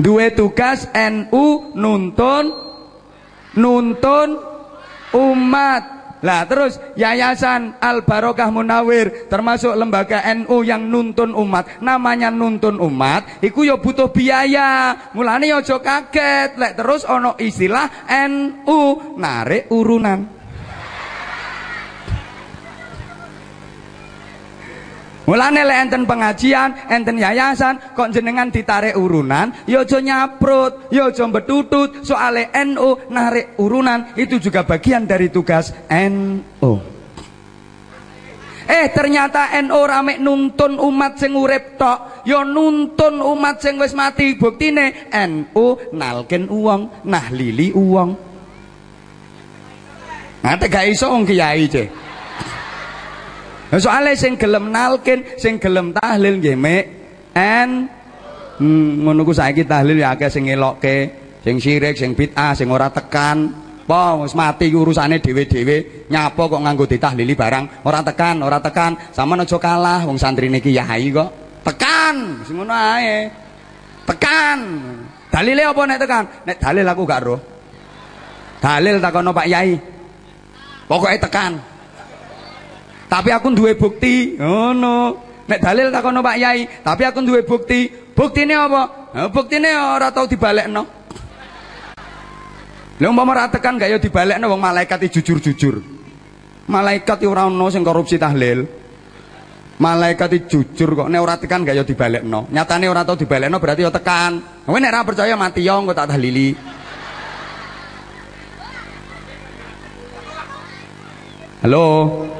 dua tugas NU nuntun nuntun umat lah terus Yayasan Al Barokah Munawir termasuk lembaga NU yang nuntun umat, namanya nuntun umat, iku yo ya butuh biaya. Mulane yo aja kaget lek terus ono istilah NU narik urunan. Mulane lek enten pengajian, enten yayasan, kok jenengan ditarik urunan, ya aja nyaprut, ya aja betutut, soale NU narik urunan itu juga bagian dari tugas NU. Eh ternyata NU rame nuntun umat sing urip tok, ya nuntun umat sing wis mati. Buktine NU nalken uang, nahlili uang. Ngate gak iso wong kiai cek. Soale sing gelem nalken, sing gelem tahlil nggih mek en hmm, ngono ku saiki tahlil ya akeh sing ngelokke, sing syirik, sing bid'ah, sing ora tekan. Apa wis mati urusane dhewe-dhewe, nyapa kok nganggo ditahlili barang, ora tekan, ora tekan. Sama aja kalah wong santrine ki yai kok. Tekan, sing ngono ae. Tekan. Dalile apa nek tekan? Nek dalil aku gak roh. Dalil takono Pak Yai. Pokoknya tekan. Tapi aku duwe bukti. Ngono. Oh, nek dalil takono Pak Yai, tapi aku duwe bukti. Buktine apa? Nah, buktine ora tau dibalekno. Lha umpama ra tekan gak ya dibalekno wong malaikat jujur-jujur. Malaikat ora ono sing korupsi tahlil. Malaikat jujur kok nek ora tekan gak ya dibalekno. Nyatane ora tau dibalekno berarti ya tekan. Kowe nek ora percaya mati yo engko tak tahlili. Halo.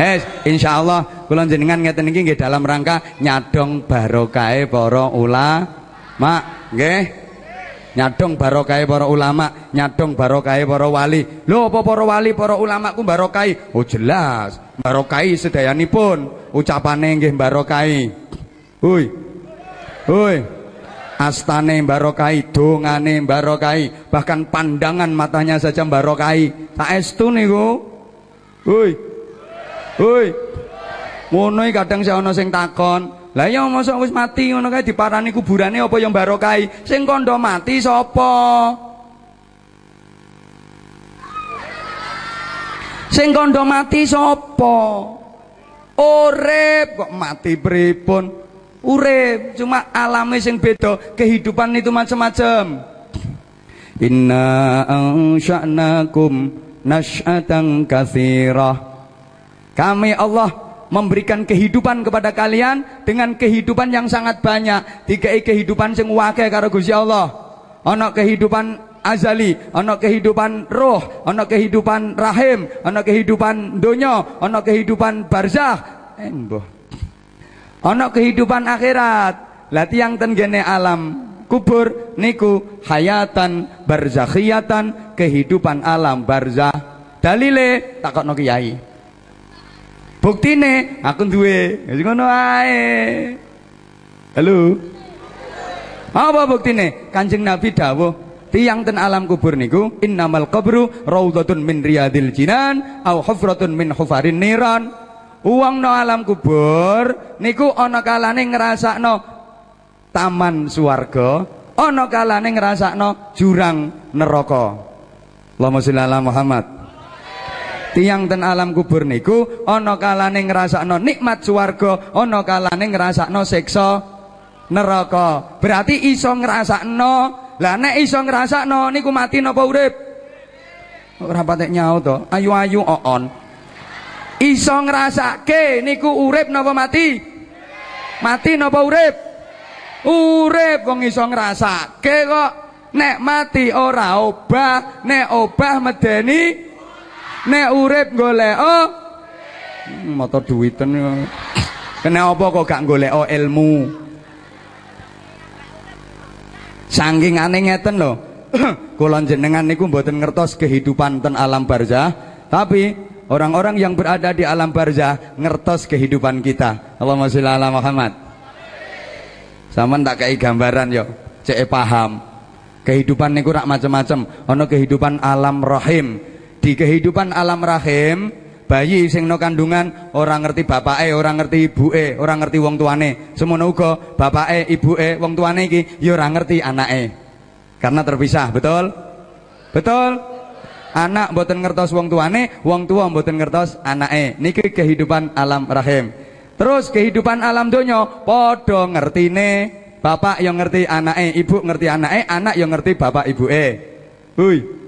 Eh, insyaallah kula jenengan ngeten iki nggih dalam rangka nyadong barokahe para ulama, nggih? Nyadong barokai para ulama nyadong barokai para wali. Lho apa para wali para ulama ku barokai oh jelas. Barokai sedayanipun. Ucapane nggih barokai hui hui astane barokai dongane barokai bahkan pandangan matanya saja barokai saestu niku. Hui hui ngono kadang saya ana sing takon lah ya mosok wis mati ngono kae diparani kuburane apa yang barokai? Sing kondo mati sapa? Sing kondo mati sapa? Urip kok mati pripun? Urip, cuma alame sing beda, kehidupan itu macam-macam. Inna ansha'nakum nasy'atan katsirah. Kami Allah memberikan kehidupan kepada kalian dengan kehidupan yang sangat banyak. Tiga kehidupan sing wakil karo Gusti Allah. Ana kehidupan azali, ana kehidupan roh, ana kehidupan rahim, ana kehidupan donya, ana kehidupan barzakh. Eh, Ana kehidupan akhirat. Lah tiyang ten alam kubur niku hayatan barzakhiyatan kehidupan alam barzah. Dalile takokno kiai. Buktine aku duwe. Wis ngono ae. Halo. Apa buktine? Kanjeng Nabi dawuh, tiang ten alam kubur niku innamal qabru raudhatun min riyadil jinan au hufratun min hufarin niran. Uang no alam kubur niku ana kalane ngrasakno taman swarga, ana kalane ngrasakno jurang neraka. Allahumma sholli ala Muhammad tiang ten alam kubur niku ana kalane ngrasakno nikmat swarga ana kalane ngrasakno siksa neraka. Berarti iso ngrasakno. Lah nek iso ngrasakno niku mati napa urip? Ora patek nyaut to. Ayu-ayu on iso ngrasake niku urip napa mati? Mati napa urip? Urip wong iso ngrasake kok. Nek mati ora obah nek obah medeni nek urip golek oh motor duwiten kena apa kok gak golek oh ilmu? Saking aneh ngeten lho. (clears throat) Kula jenengan niku mboten ngertos kehidupan ten alam barzah tapi orang-orang yang berada di alam barzah ngertos kehidupan kita. Allahumma sholli ala Muhammad. Sama tak kayak gambaran yo. Cek paham. Kehidupan niku rak macam-macam ono kehidupan alam rahim di kehidupan alam rahim bayi sing no kandungan orang ngerti bapake, orang ngerti ibuke, orang ngerti wong tuane. Semono uga bapake, ibuke, wong tuane iki ya ora ngerti anake. Karena terpisah, betul? Betul? Anak mboten ngertos wong tuane, wong tua mboten ngertos anake. Niki kehidupan alam rahim. Terus kehidupan alam donya padha ngertine bapak yang ngerti anake, ibu ngerti anake, anak yang ngerti bapak ibuke. Hui,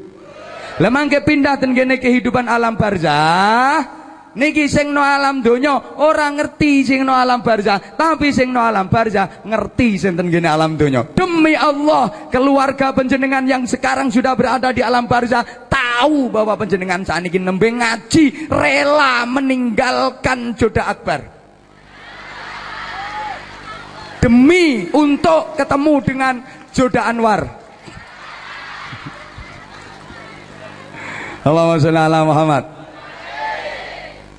lah mangke pindah ten kehidupan alam barzah? Niki sing no alam donya ora ngerti sing no alam barzah tapi sing no alam barzah ngerti sinten gene alam donya. Demi Allah keluarga penjenengan yang sekarang sudah berada di alam barzah tahu bahwa penjenengan saat ini nembe ngaji rela meninggalkan joda akbar. Demi untuk ketemu dengan Joda Anwar Allahumma sholli ala Muhammad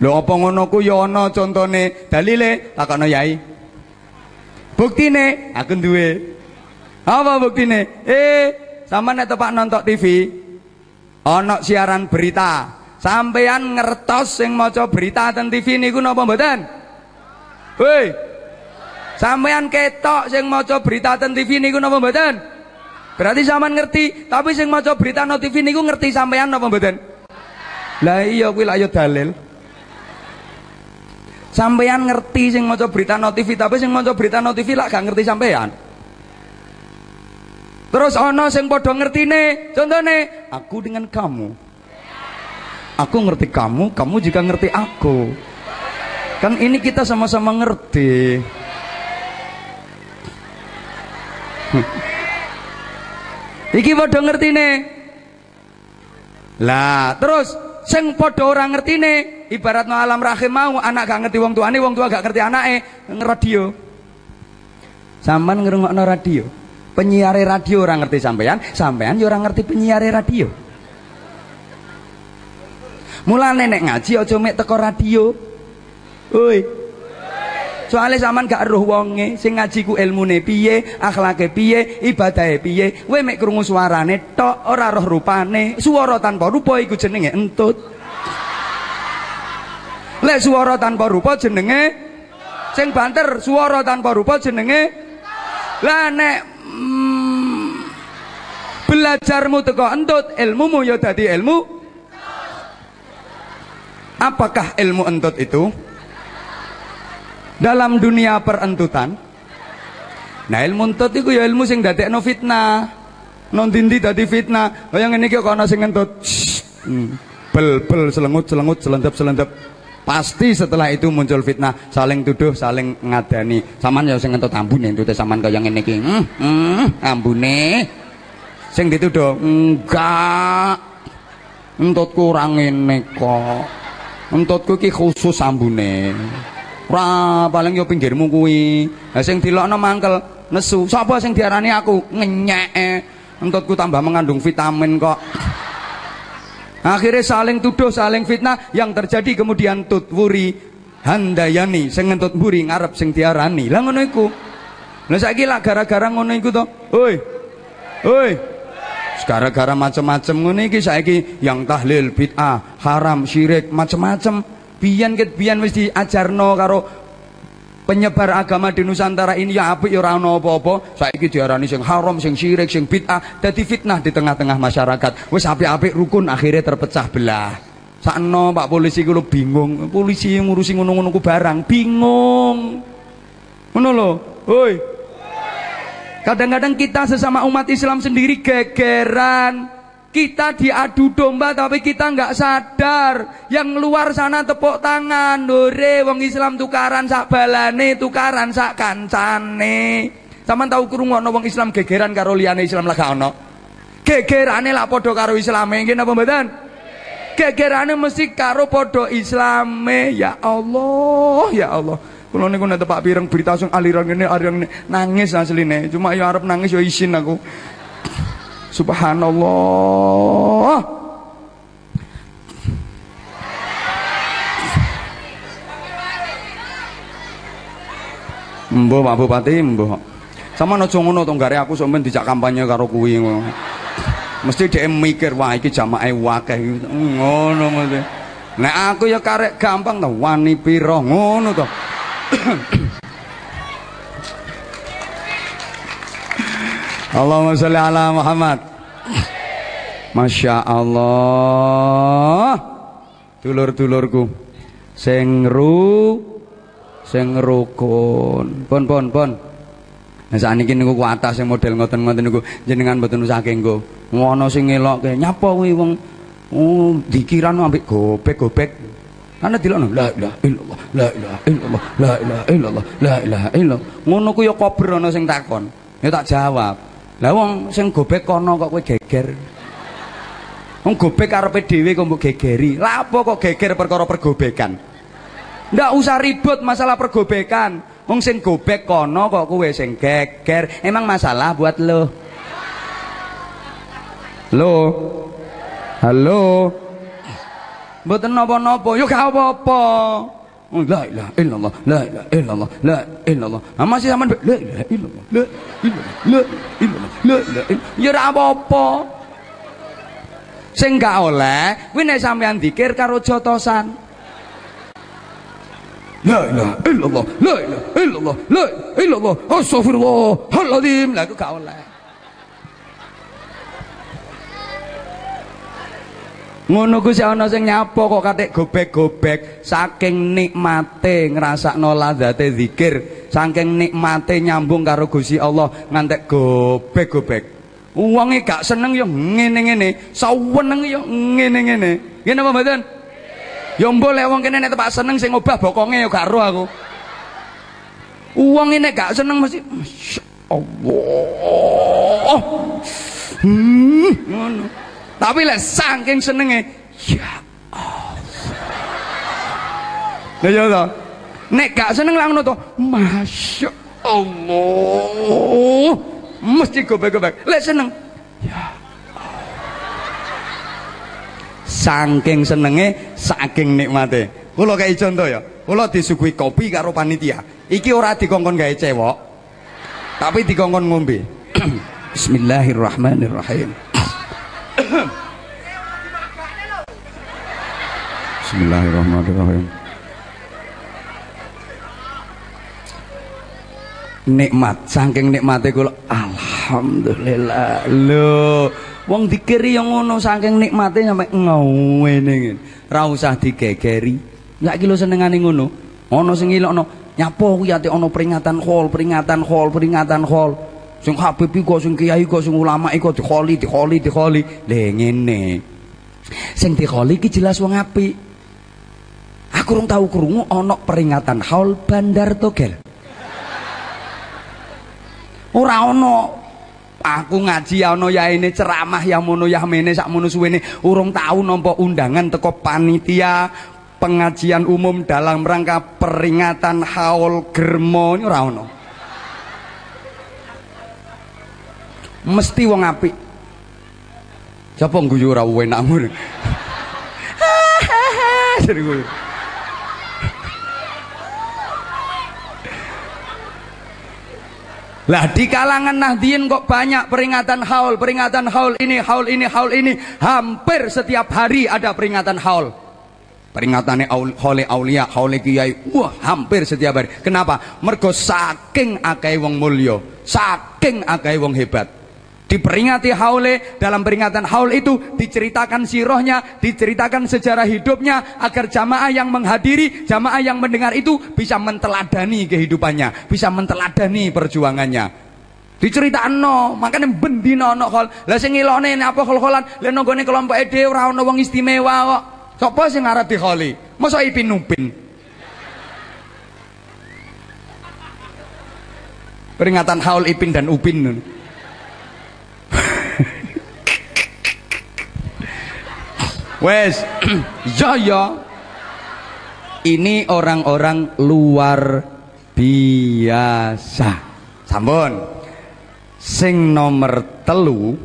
Lho apa ngono ku ya ana contone dalile takono yai. Buktine aku duwe. Apa buktine? Eh, sama nek tepak nonton TV ana siaran berita. Sampean ngertos sing maca berita ten TV niku napa mboten? Woi. Sampean ketok sing maca berita ten TV niku napa mboten? Berarti sampean ngerti, tapi sing maca berita no TV niku ngerti sampean napa mboten? Lah iya kuwi lak ya dalil. Sampean ngerti sing maca berita notifi tapi sing maca berita notifi lah gak ngerti sampean. Terus ana sing padha ngertine, contone aku dengan kamu. Aku ngerti kamu, kamu juga ngerti aku. Kan ini kita sama-sama ngerti. Iki padha ngertine. Lah, terus sing padha ora ngertine ibarat no alam rahim mau anak gak ngerti wong tuane wong tua gak ngerti anake radio. Sampean ngrungokno radio. Penyiar radio orang ngerti sampean sampean yo ngerti penyiar radio. Mulane nek ngaji aja mek teko radio. Oi soalnya zaman gak roh wonge sing ngaji ku ilmune piye akhlake piye ibadahe piye kowe mek krungu suarane tok ora roh rupane. Swara tanpa rupa iku jenenge entut. Lek swara tanpa rupa jenenge sing banter swara tanpa rupa jenenge lah nek mm, belajarmu teko entut ilmumu ya dadi ilmu. Apakah ilmu entut itu dalam dunia perentutan nah ilmu entut itu ya ilmu sing dadekno fitnah. Non dindi dadi fitnah. Kaya ngene iki kok ana sing entut hmm. bel bel selengut selengut selendep selendep. Pasti setelah itu muncul fitnah. Saling tuduh saling ngadani. Saman ya sing entut ambune entute saman kaya ngene iki. Hmm, hmm, ambune. Sing dituduh enggak. Entut kurang ngene kok. Entutku khusus ambune Ora paling yo pinggirmu kuwi. Lah sing dilokno mangkel nesu. Sapa sing diarani aku ngenyek. Entutku tambah mengandung vitamin kok. Akhirnya saling tuduh, saling fitnah yang terjadi kemudian tutwuri handayani sing ngentut mburi ngarep sing diarani. Lah ngono iku. Lah saiki lak gara-gara ngono iku to. Oi. Oi. Gara-gara macam-macam ngono iki saiki yang tahlil bid'ah, haram, syirik, macam-macam biyen ket biyen wis diajarno karo penyebar agama di Nusantara ini ya apik ya ora ana apa-apa. Saiki diarani sing haram sing syirik sing bid'ah dadi fitnah di tengah-tengah masyarakat. Wis apik-apik rukun akhirnya terpecah belah. Sakno Pak polisi ku bingung. Polisi ngurusi ngono-ngono ku barang bingung. Ngono lho hoi kadang-kadang kita sesama umat Islam sendiri gegeran kita diadu domba tapi kita nggak sadar. Yang luar sana tepuk tangan. Dore wong Islam tukaran sak balane, tukaran sak kancane. Sama tahu krungono wong Islam gegeran karo liyane Islam lah ono. Gegerane lah padha karo Islame, nggih napa mboten? Gegerane mesti karo padha Islame. Ya Allah, ya Allah. Kulo niku nek tepak pireng berita sing aliran ngene aliran nangis asline. Cuma ya arep nangis ya isin aku. Subhanallah. Mbah Pak Bupati, mbah. Sama aja ngono to gare aku sampean dijak kampanye karo kuwi. Mesti dhek mikir wah iki jamaah wakeh ngono mesti. Nek aku ya karek gampang to wani pira ngono to. Allahumma sholli ala Muhammad. Masya Allah. Dulur-dulurku. Sing ru sing rukun. Pun pun pun. Nah sakniki niku kuatah sing model ngoten-ngoten niku jenengan mboten usah kenggo. Ngono sing ngelokke nyapa kuwi wong oh, dikiran ambek gobek-gobek. Ana dilokno la ilaha illallah, la ilaha illallah, la ilaha illallah, la ilaha illallah. Ngono ku ya kober sing takon. Ya tak jawab. Lah wong sing gobek kono kok kowe geger. Wong gobek karepe dhewe kok mbok gegeri. Lah apa kok geger perkara pergobekan? Ndak usah ribut masalah pergobekan. Wong sing gobek kono kok kowe sing geger. Emang masalah buat lo. Lo. Halo. Mboten napa-napa, ya gak apa-apa. Oh, la ilaha illallah, la ilaha illallah, la illallah. Ah masih sampean la ilaha illallah, la illallah, la illallah, la ilaha illallah. Ya ora apa-apa. Sing gak oleh kuwi nek sampean dikir karo jotosan. La ilaha illallah, la ilaha illallah, la illallah, astagfirullahaladzim. Lah iku gak oleh. Ngono ku sik ana sing nyapa kok katik gobek-gobek? Saking nikmate ngrasakno ladzate zikir saking nikmate nyambung karo Gusti Allah ngantek gobek-gobek. Wonge gak seneng ya ngene-ngene saweneng ya ngene-ngene. Ngene apa mboten? Ya mbok wong kene nek tepak seneng sing obah bokonge ya gak aku. Wong nek gak seneng mesti Allah. Hmm tapi lek saking senenge, ya Allah. Lah ya to. Nek gak seneng lah ngono to, Masya Allah. Mesti gobek-gobek. Lek seneng, ya Saking senenge, saking nikmate. Kula kayak contoh ya. Kula disuguhi kopi karo panitia. Iki ora dikongkon gawe cewek. Tapi dikongkon ngombe. (clears throat) Bismillahirrahmanirrahim. Bismillahirrahmanirrahim. Nikmat, saking nikmate kula alhamdulillah. Lho, wong dikiri yang ngono saking nikmate sampe ngene. Ora usah digegeri. Nek iki lho senengane ngono. Ana sing ilokno, nyapo kuwi ate peringatan hall, peringatan hall, peringatan hall. Sing Habib iku sing kiai kok sing ulama iku dikholi, dikholi, dikholi. Lha ngene. Sing dikholi iki jelas wong apik. Aku rung tahu krungu ana peringatan haul Bandar Togel. Ora ana aku ngaji ana yaene ceramah ya mono ya mene sak mono suwene urung tahu nampa undangan teko panitia pengajian umum dalam rangka peringatan haul Germo ora ana. Mesti wong apik sapa guyu ora enak ngono (laughs) Lah di kalangan Nahdien kok banyak peringatan haul, peringatan haul ini, haul ini, haul ini. Hampir setiap hari ada peringatan haul. Peringatannya haule aulia, haule kiai. Wah, hampir setiap hari. Kenapa? Mergo saking akeh wong mulya, saking akeh wong hebat diperingati haule dalam peringatan haul itu diceritakan sirohnya diceritakan sejarah hidupnya agar jamaah yang menghadiri jamaah yang mendengar itu bisa menteladani kehidupannya bisa menteladani perjuangannya. Diceritaan no makanya bendina no hol. Lah sing ngilone apa hol-holan lah nonggone kelompok ede ora wong istimewa kok. Sapa sing arep diholi? Masa ipin upin peringatan haul ipin dan upin Wes, (clears throat) ya ya. Ini orang-orang luar biasa. Sampun. Sing nomor telu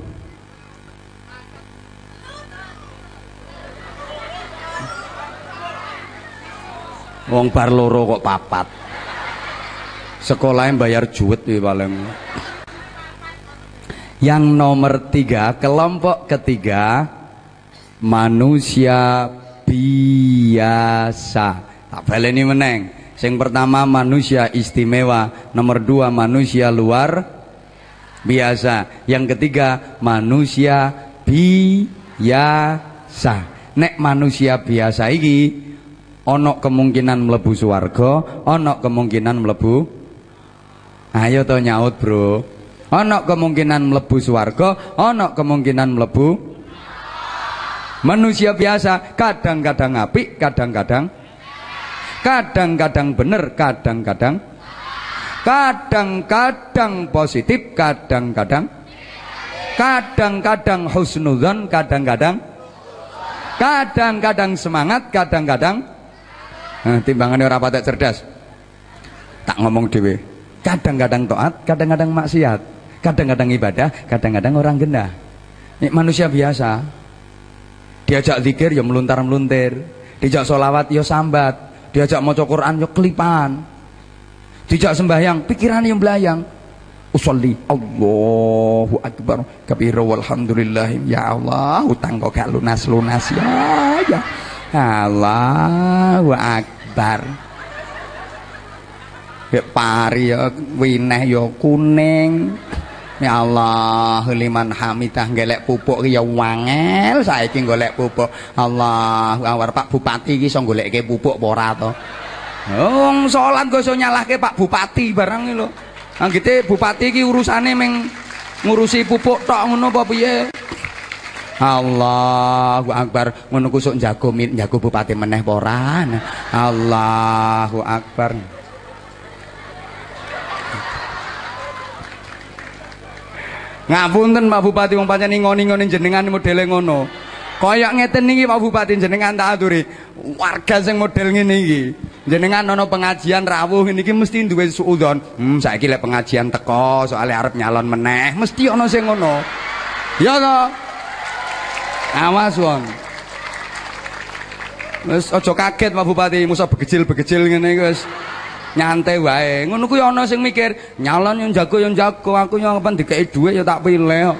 Wong bar loro kok papat. Sekolahnya bayar juwet ya paling. Yang nomor tiga, kelompok ketiga manusia biasa. Tak baleni meneng. Yang pertama manusia istimewa. Nomor dua manusia luar biasa. Yang ketiga manusia biasa. Nek manusia biasa iki ono kemungkinan melebu suwargo ono kemungkinan melebu ayo to nyaut bro. Ono kemungkinan melebu suwargo ono kemungkinan melebu manusia biasa kadang-kadang apik kadang-kadang kadang-kadang bener kadang-kadang kadang-kadang positif kadang-kadang kadang-kadang husnuzon kadang-kadang kadang-kadang semangat kadang-kadang nah, timbangannya orang patek cerdas. Tak ngomong dewe kadang-kadang toat kadang-kadang maksiat. Kadang-kadang ibadah kadang-kadang orang gendah manusia biasa diajak zikir ya meluntar-meluntir. Diajak solawat ya sambat. Diajak mau Quran ya kelipan. Diajak sembahyang pikiran yang belayang usolli Allahu akbar. Kabira walhamdulillah ya Allah utang kok gak lunas-lunas. Ya ya. Allahu akbar. Ya pari ya wineh ya kuning ya Allah liman hamidah golek pupuk ya wangel saiki golek pupuk. Allah awar Pak Bupati iki iso golekke pupuk apa ora to? Wong salat kok iso nyalahke Pak Bupati barang iki lho. Anggite bupati iki urusane meng ngurusi pupuk tok ngono apa piye? Allahu Akbar. Ngono ku sok jago jago bupati meneh apa ora? Allahu Akbar Ngapunten Pak Bupati wong pancen ngoni-ngoni jenengan modele ngono. Kayak ngeten niki Pak Bupati jenengan tak aturi. Warga sing model ngene iki. Jenengan ana pengajian rawuh ngene iki mesti duwe suudzon. Hmm saiki lek pengajian teko soalnya arep nyalon meneh, mesti ana sing ngono. Ya to? Awas wong. Wis aja kaget Pak Bupati, musa begecil-begecil ngene iki wis nyantai wae. Ngono kuwi ana sing mikir nyalon yang jago yang jago aku yang apa dikei dhuwit ya tak pilih.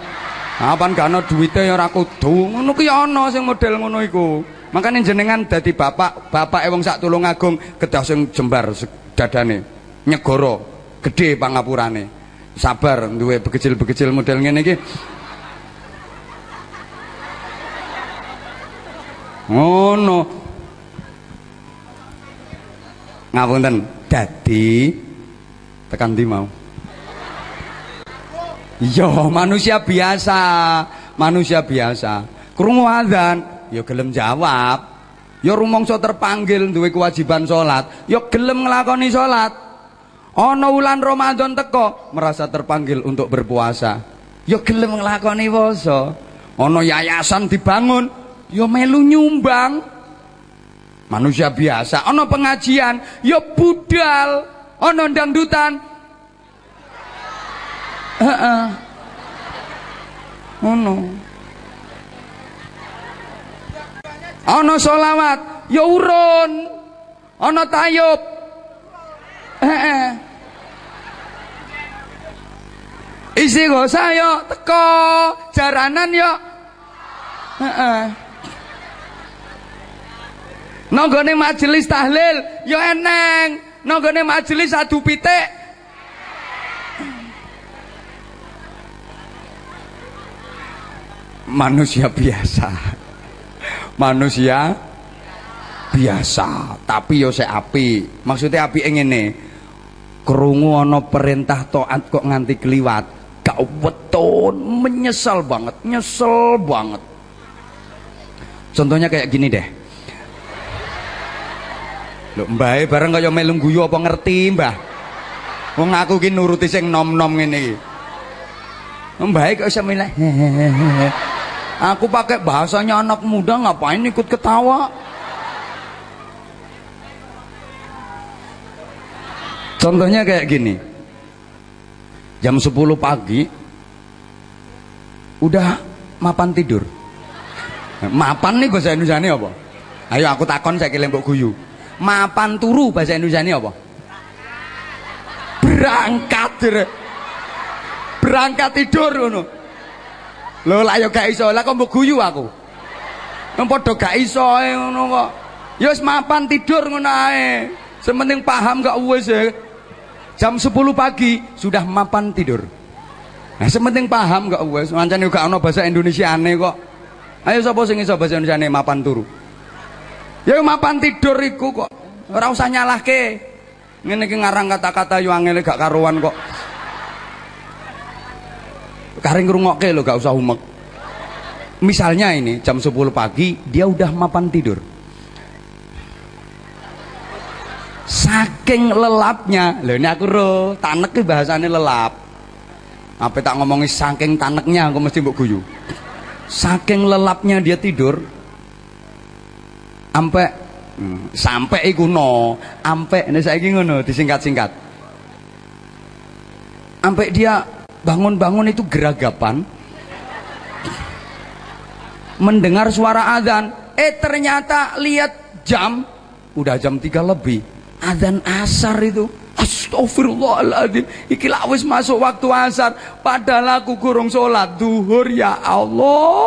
Apa gak ana duwite ya ora kudu. Ngono kuwi ana sing model ngono iku. Makanya jenengan dadi bapak bapak wong sak tulung agung kedah sing jembar dadane. Nyegoro gede pangapurane. Sabar duwe begecil-begecil model ngene iki. Ngono. Ngapunten dadi tekan di mau? Iya manusia biasa manusia biasa. Krungu adzan ya gelem jawab. Ya rumangsa terpanggil duwe kewajiban salat ya gelem nglakoni salat ana wulan Ramadan teko merasa terpanggil untuk berpuasa. Ya gelem nglakoni puasa. Ana yayasan dibangun ya melu nyumbang manusia biasa. Ono pengajian ya budal. Ono dangdutan. Heeh. Ono. Ono solawat ya urun. Ono tayub. Heeh. Isi saya teko. Jaranan ya heeh Nanggone majelis tahlil ya eneng, nanggone majelis adu pitik manusia biasa. Manusia biasa, tapi yo sik api. Maksudnya api ngene. Krungu ana perintah taat kok nganti keliwat. Gak weton, menyesal banget, nyesel banget. Contohnya kayak gini deh Lho mbahe bareng kaya melu guyu apa ngerti, Mbah? Wong aku ki nuruti sing nom-nom ngene iki. Mbahe kok iso milih. (laughs) Aku pakai bahasanya anak muda ngapain ikut ketawa? Contohnya kayak gini. Jam 10 pagi udah mapan tidur. Mapan nih bahasa Indonesia ini apa? Ayo aku takon saya mbok guyu mapan turu bahasa Indonesia ini apa? Berangkat berangkat tidur ngono. Lho lah ya gak iso. Lah kok mbok guyu aku? Nang padha gak iso ngono kok. Ya wis mapan tidur ngono ae. Sementing paham gak wis ya jam 10 pagi sudah mapan tidur. Nah sementing paham gak wis. Mancane gak ana bahasa Indonesia aneh kok. Ayo sapa sing iso bahasa Indonesia mapan turu Ya mapan tidur iku kok. Ora usah nyalahke. Ngene iki ngarang kata-kata yo angel gak karuan kok. Karing ngrungokke lho gak usah umek. Misalnya ini jam 10 pagi dia udah mapan tidur. saking lelapnya lho ini aku ro tanek ki bahasane lelap apa tak ngomongi saking taneknya aku mesti mbok guyu saking lelapnya dia tidur ampe hmm, sampai iku no. Ampe ini saiki ngono disingkat-singkat. Ampe dia bangun-bangun itu geragapan. Mendengar suara azan. Eh ternyata lihat jam. Udah jam 3 lebih. Adzan asar itu. Astagfirullahaladzim Iki wis masuk waktu asar. Padahal aku kurung sholat duhur Ya Allah.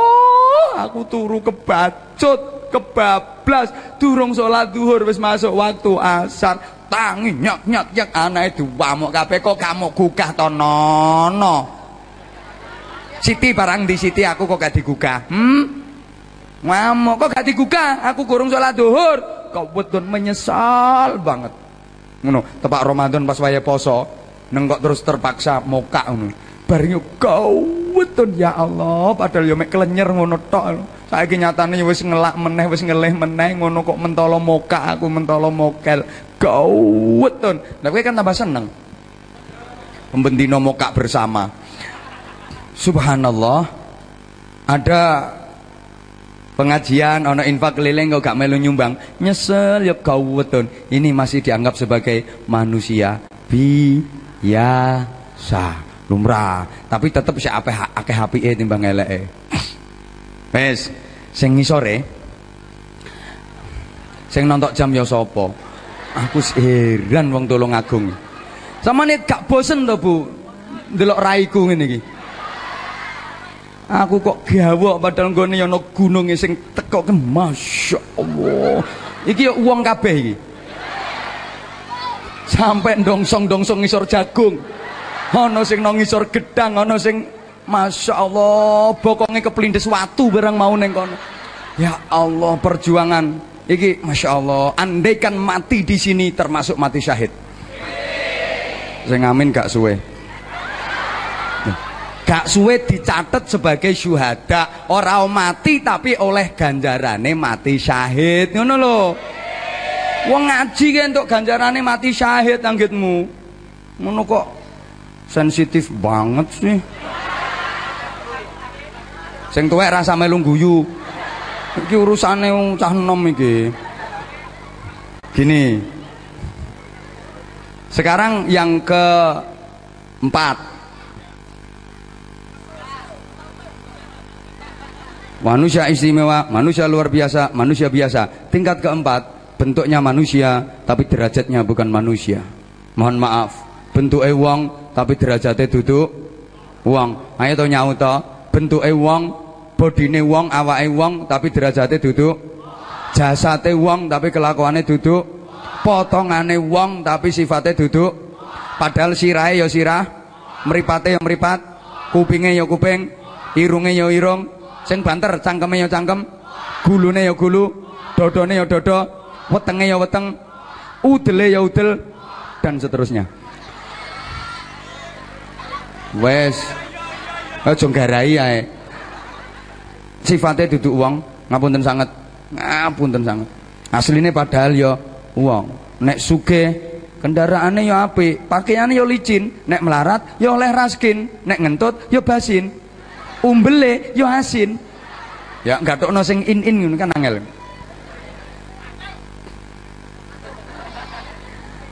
Aku turu kebacut Kebablas Durung sholat duhur wis masuk waktu asar. Tangi nyak nyak nyak Anak itu wamuk kape Kok kamu gugah tonono Siti barang di Siti aku kok gak digugah? Hmm? Ngamuk kok gak digugah? Aku kurung sholat duhur kau betul menyesal banget. Ngono tepak Ramadan pas waya poso nengkok terus terpaksa moka ngono. Bareng kau betul ya Allah padahal yo mek kelenyer ngono tok saiki nyatane wis ngelak meneh wis ngelih meneh ngono kok mentolo moka aku mentolo mokel. Kau betul tapi kan tambah seneng. Pembentino moka bersama. Subhanallah. Ada pengajian ono infak keliling kok gak melu nyumbang. Nyesel ya kau weton ini masih dianggap sebagai manusia biasa. Lumrah. Tapi tetap si apa akeh e timbang eleke wes sing ngisore sing nontok jam ya sapa aku heran wong tolong agung sama nih gak bosen to bu ndelok raiku ngene iki Aku kok gawok padahal nggone ana gununge sing teko ke Masya Allah. Iki ya uang kabeh iki. Sampai dongsong-dongsong ngisor jagung. Ana sing nang ngisor gedang, ana sing Masya Allah, bokonge keplindes watu barang mau neng kono. Ya Allah, perjuangan iki Masya Allah. Andaikan mati di sini termasuk mati syahid. Sing amin gak suwe gak suwe dicatat sebagai syuhada orang mati tapi oleh ganjarane mati syahid ngono lho wong ngaji kan untuk ganjarane mati syahid anggitmu ngono kok sensitif banget sih sing tuwek rasa melu guyu iki urusane wong cah enom iki gini sekarang yang ke empat manusia istimewa, manusia luar biasa, manusia biasa. Tingkat keempat, bentuknya manusia tapi derajatnya bukan manusia. Mohon maaf, bentuk wong tapi derajatnya duduk wong. Ayo to nyaut to, bentuk wong, bodine wong, awake wong tapi derajatnya duduk jasate wong tapi kelakuannya duduk potongane wong tapi sifatnya duduk. Padahal sirahe ya sirah meripate ya meripat kupinge ya kuping irunge ya irung sing banter cangkeme ya cangkem gulune ya gulu dodone ya dodo wetenge ya weteng udele ya udel dan seterusnya. Wes aja garai ae. Sifatnya duduk uang ngapunten sangat ngapunten sangat aslinya padahal ya uang nek suge kendaraannya ya api pakaiannya ya licin. Nek melarat ya oleh raskin. Nek ngentut ya basin. Umbele yo asin. Ya gatokno sing in-in ngono kan angel.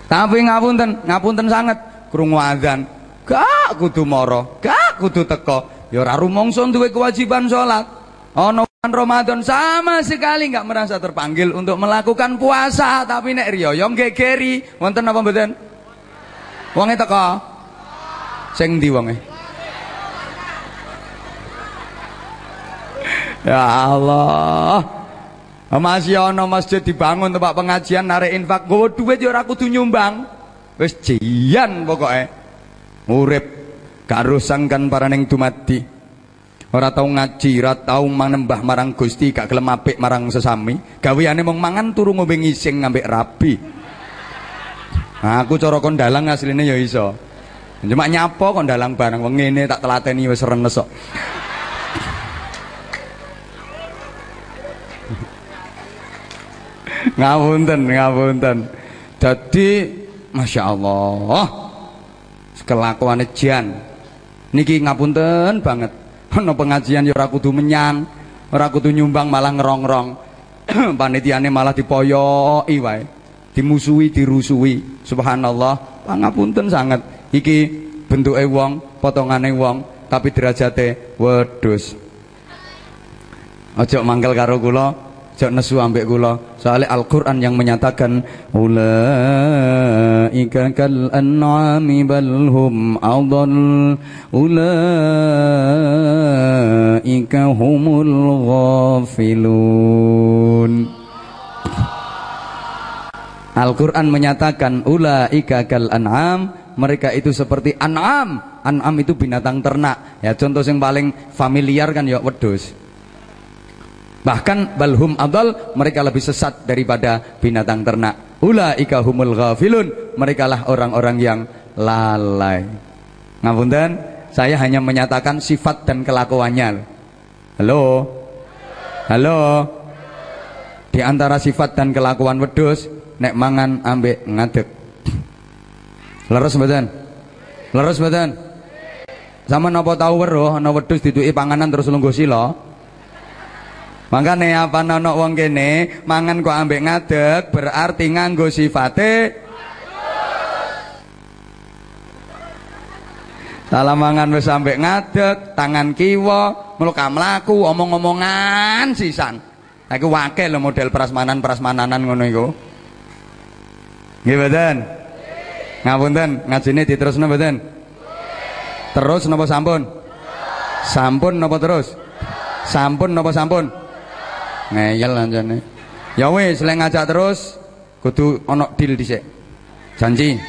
Tapi ngapunten ngapunten sangat krungu adzan gak kudu moro gak kudu teko. Ya ora rumangsa duwe kewajiban salat ana bulan Ramadan sama sekali nggak merasa terpanggil untuk melakukan puasa. Tapi nek riyo gegeri wonten apa mboten? Wonge teko? Sing ndi wonge? Ya Allah. Masih ana masjid dibangun tempat pengajian narik infak. Gowo duit ya ora kudu nyumbang. Wis jian pokoke. Urip karo sangkan paraning dumadi. Ora tau ngaji, ora tau manembah marang Gusti, gak gelem apik marang sesami. Gaweane mung mangan turu ngombe ngising ngambek rabi. Nah, aku cara kondalang asline ya iso. Cuma nyapa kondalang barang wong ngene tak telateni wis renes kok. (laughs) ngapunten ngapunten Jadi Masya Allah Kelakuan jan Niki ngapunten banget. (laughs) Ono pengajian ya ora kudu menyang Ora kudu nyumbang malah ngerongrong. (clears throat) Panitiane malah dipoyoki wae. Dimusuhi, dirusui. Subhanallah. Pangapunten sangat. Iki bentuke wong, potongane wong Tapi derajate wedus Ojo mangkel karo kula Jok nesu ambek kula. Soalnya Al-Qur'an yang menyatakan ulaika kal an'ami bal hum adall. Ulaika humul ghafilun. Al-Quran menyatakan ulaika kal an'am. Mereka itu seperti an'am. An'am itu binatang ternak. Ya contoh yang paling familiar kan ya wedus Bahkan balhum adal mereka lebih sesat daripada binatang ternak. Ulaika humul ghafilun. Mereka lah orang-orang yang lalai. Ngapunten, saya hanya menyatakan sifat dan kelakuannya. Halo. Halo. Di antara sifat dan kelakuan wedus, nek mangan ambek ngadeg. Leres mboten? Leres mboten? Sama napa tau weruh ana wedhus diduki panganan terus lungguh sila? Makane apa nono wong kene mangan kok ambek ngadeg berarti nganggo sifate Salah mangan wis ambek ngadeg, tangan kiwa, mluka mlaku, omong-omongan sisan. Aku lho model prasmanan-prasmananan ngono iku. Nggih mboten? Ngapunten, ngajine diterusno mboten? Terus napa sampun? Sampun napa terus? Sampun napa sampun? Ngeyel anjane. Ya wis lek ngajak terus kudu ono deal dhisik. Janji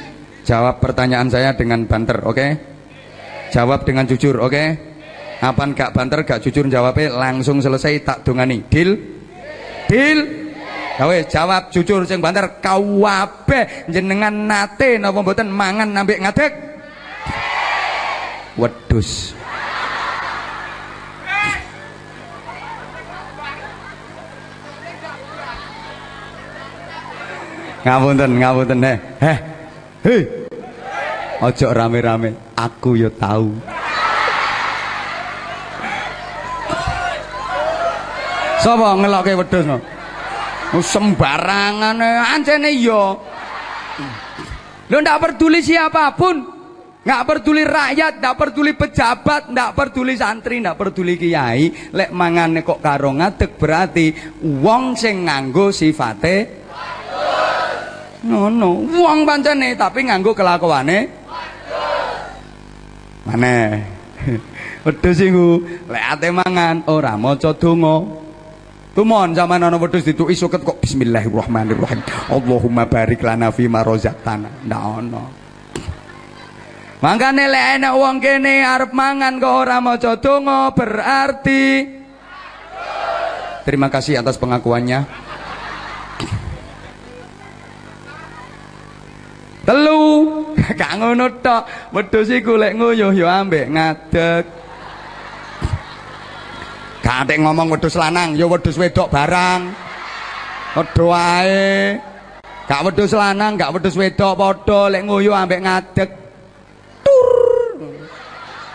jawab pertanyaan saya dengan banter oke? Okay? jawab dengan jujur oke? Okay? apa gak banter gak jujur jawabnya langsung selesai tak dongani. Deal? Deal? Ya wis jawab jujur sing banter kawabe jenengan nate napa mboten mangan nambik ngadeg? Wedus Ngapunten, ngapunten heh. Heh. Hei. Ojo rame-rame, aku yo tahu. Sapa ngelokke wedhus no? Sembarangan ancene yo. Lo ndak peduli siapa pun, nggak peduli rakyat, ndak peduli pejabat, ndak peduli santri, ndak peduli kiai, lek mangane kok karo ngadeg berarti wong sing nganggo sifate ngono wong pancene tapi nganggo kelakuane maneh (laughs) wedhus iku lek ate mangan ora maca donga Tumon zaman ana wedhus dituki suket kok bismillahirrahmanirrahim. Allahumma barik lana fi ma razaqtana. Ndak ono. Mangkane lek enak wong kene arep mangan kok ora maca donga berarti Terima kasih atas pengakuannya. Telu. (laughs) Gak ngono tok. Wedhus iku lek nguyuh ya ambek ngadeg. Gak ngomong wedhus lanang ya wedhus wedok barang. Padha wae. Gak wedhus lanang gak wedhus wedok padha lek nguyuh ambek ngadeg. Tur.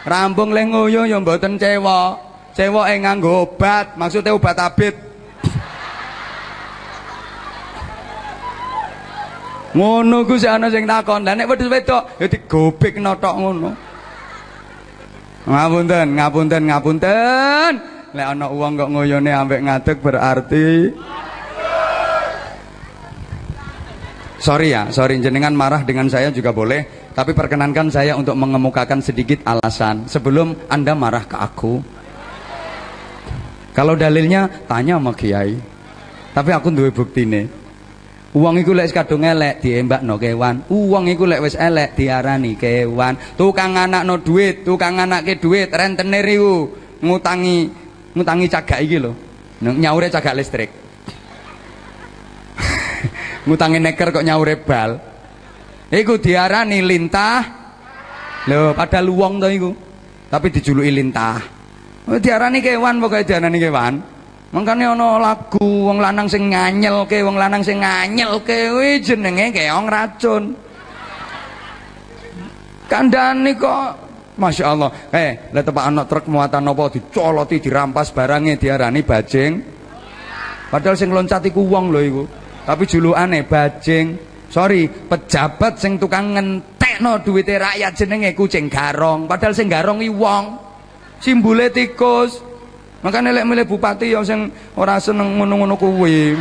Rambung lek nguyuh ya mboten cewek. Cewek nganggo obat maksudnya obat abit ngono ku sik ana sing takon lah nek wedhus wedok ya digobekno tok ngono ngapunten ngapunten ngapunten lek ana uang kok ngoyone ambek ngadeg berarti Sorry ya, sorry jenengan marah dengan saya juga boleh, tapi perkenankan saya untuk mengemukakan sedikit alasan sebelum Anda marah ke aku. Kalau dalilnya tanya sama kiai. Tapi aku duwe bukti Uang iku lek kadung elek diembakno kewan. Uang iku lek wis elek diarani kewan. Tukang anakno duit, tukang anake duit, rentenir iku ngutangi ngutangi cagak iki lho. Nyaure cagak listrik. (laughs) ngutangi neker kok nyaure bal. Iku diarani lintah. Lho, padahal uang to iku. Tapi dijuluki lintah. Diarani kewan pokoknya diarani kewan. Mangkane ana lagu wong lanang sing nganyelke, wong lanang sing nganyelke kuwi jenenge keong racun. Kandhane kok Masya Allah. Eh, lihat tepak anak truk muatan apa dicoloti, dirampas barangnya diarani bajing. Padahal sing loncat iku wong lho iku. Tapi julukane bajing. Sorry, pejabat sing tukang ngentekno duwite rakyat jenenge kucing garong. Padahal sing garong i wong. Tikus. Makane lek milih bupati ya sing ora seneng ngono-ngono kuwi.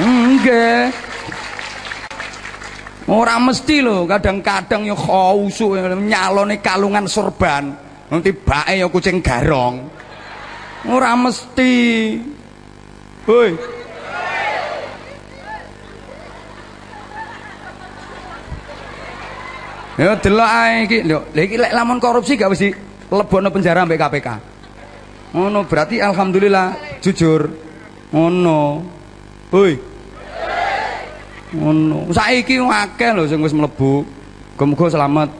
Enggak. Ora mesti lho, kadang-kadang ya khausu nyalone kalungan sorban. Nanti bae ya kucing garong. Ora mesti. Hoi. Ya delok ae iki lho. Lha iki lek lamun korupsi gak mesti lebono penjara mbek KPK. Ngono berarti alhamdulillah jujur. Ngono. Hoi. ngono saiki akeh lho sing wis mlebu muga selamat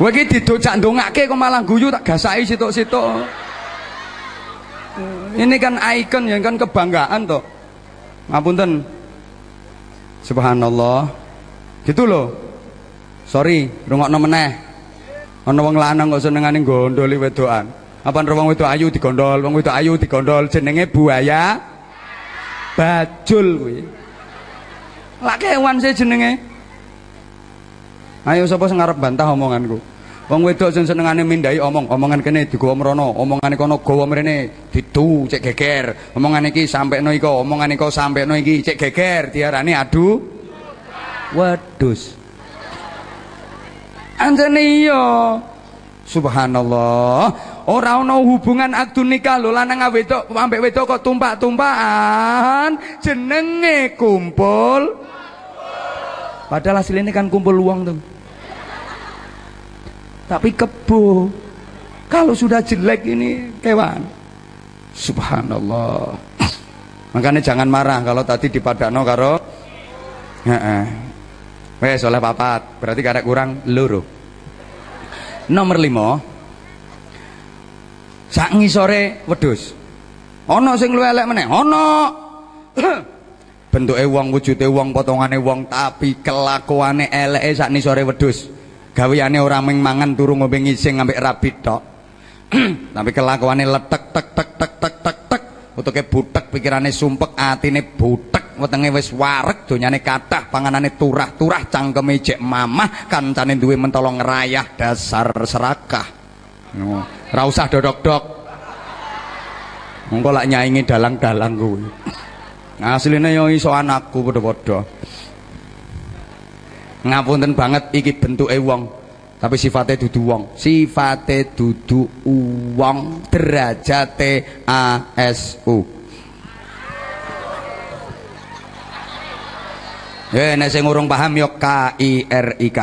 Kowe iki didocak ndongake kok malah guyu tak gasaki situk-situk. Ini kan ikon ya kan kebanggaan toh. Ngapunten. Subhanallah. Gitu loh. Sorry, rungokno meneh. Ana wong lanang kok senengane gondoli wedokan. Apa wong itu ayu digondol, wong itu ayu digondol jenenge buaya bajul kuwi. Lah kewan sih jenenge. Ayo sapa sing ngarep bantah omonganku. Wong wedok sing senengane mindai omong, omongan kene digawa mrono, omongane kono gawa mrene ditu cek geger. Omongane iki sampekno iko, omongane iko sampekno iki cek geger, diarani adu wedus. Anjene iya. Subhanallah. Ora ana hubungan akdu nikah lho lanang wedok ambek wedok kok tumpak-tumpakan jenenge kumpul. Padahal hasilnya kan kumpul uang tuh. Tapi kebo. Kalau sudah jelek ini kewan. Subhanallah. Makanya jangan marah kalau tadi dipadakno karo. Wes oleh papat, berarti karek kurang. Loro. Nomor lima. Sak ngisore wedhus. Ana sing luwih elek meneh. Ana (clears throat) bentuke wong wujude wong potongane wong tapi kelakuane eleke sak nisore wedhus. Gaweane ora ming mangan turu ngombe ngising ambek rabit tok. (clears throat) Tapi kelakuane letek tek tek tek tek tek tek. Utuke butek pikirane sumpek atine butek wetenge wis wareg donyane kathah panganane turah-turah cangkeme jek mamah kancane duwe mentolo ngerayah dasar serakah no. Ora usah dodok-dok. Engko lak nyaingi dalang-dalang kuwi. Asline yo iso anakku padha-padha. Ngapunten banget iki bentuke wong, tapi sifatnya dudu wong. Sifatnya dudu wong, derajate ASU. Ya nek sing urung paham yo K I R I K.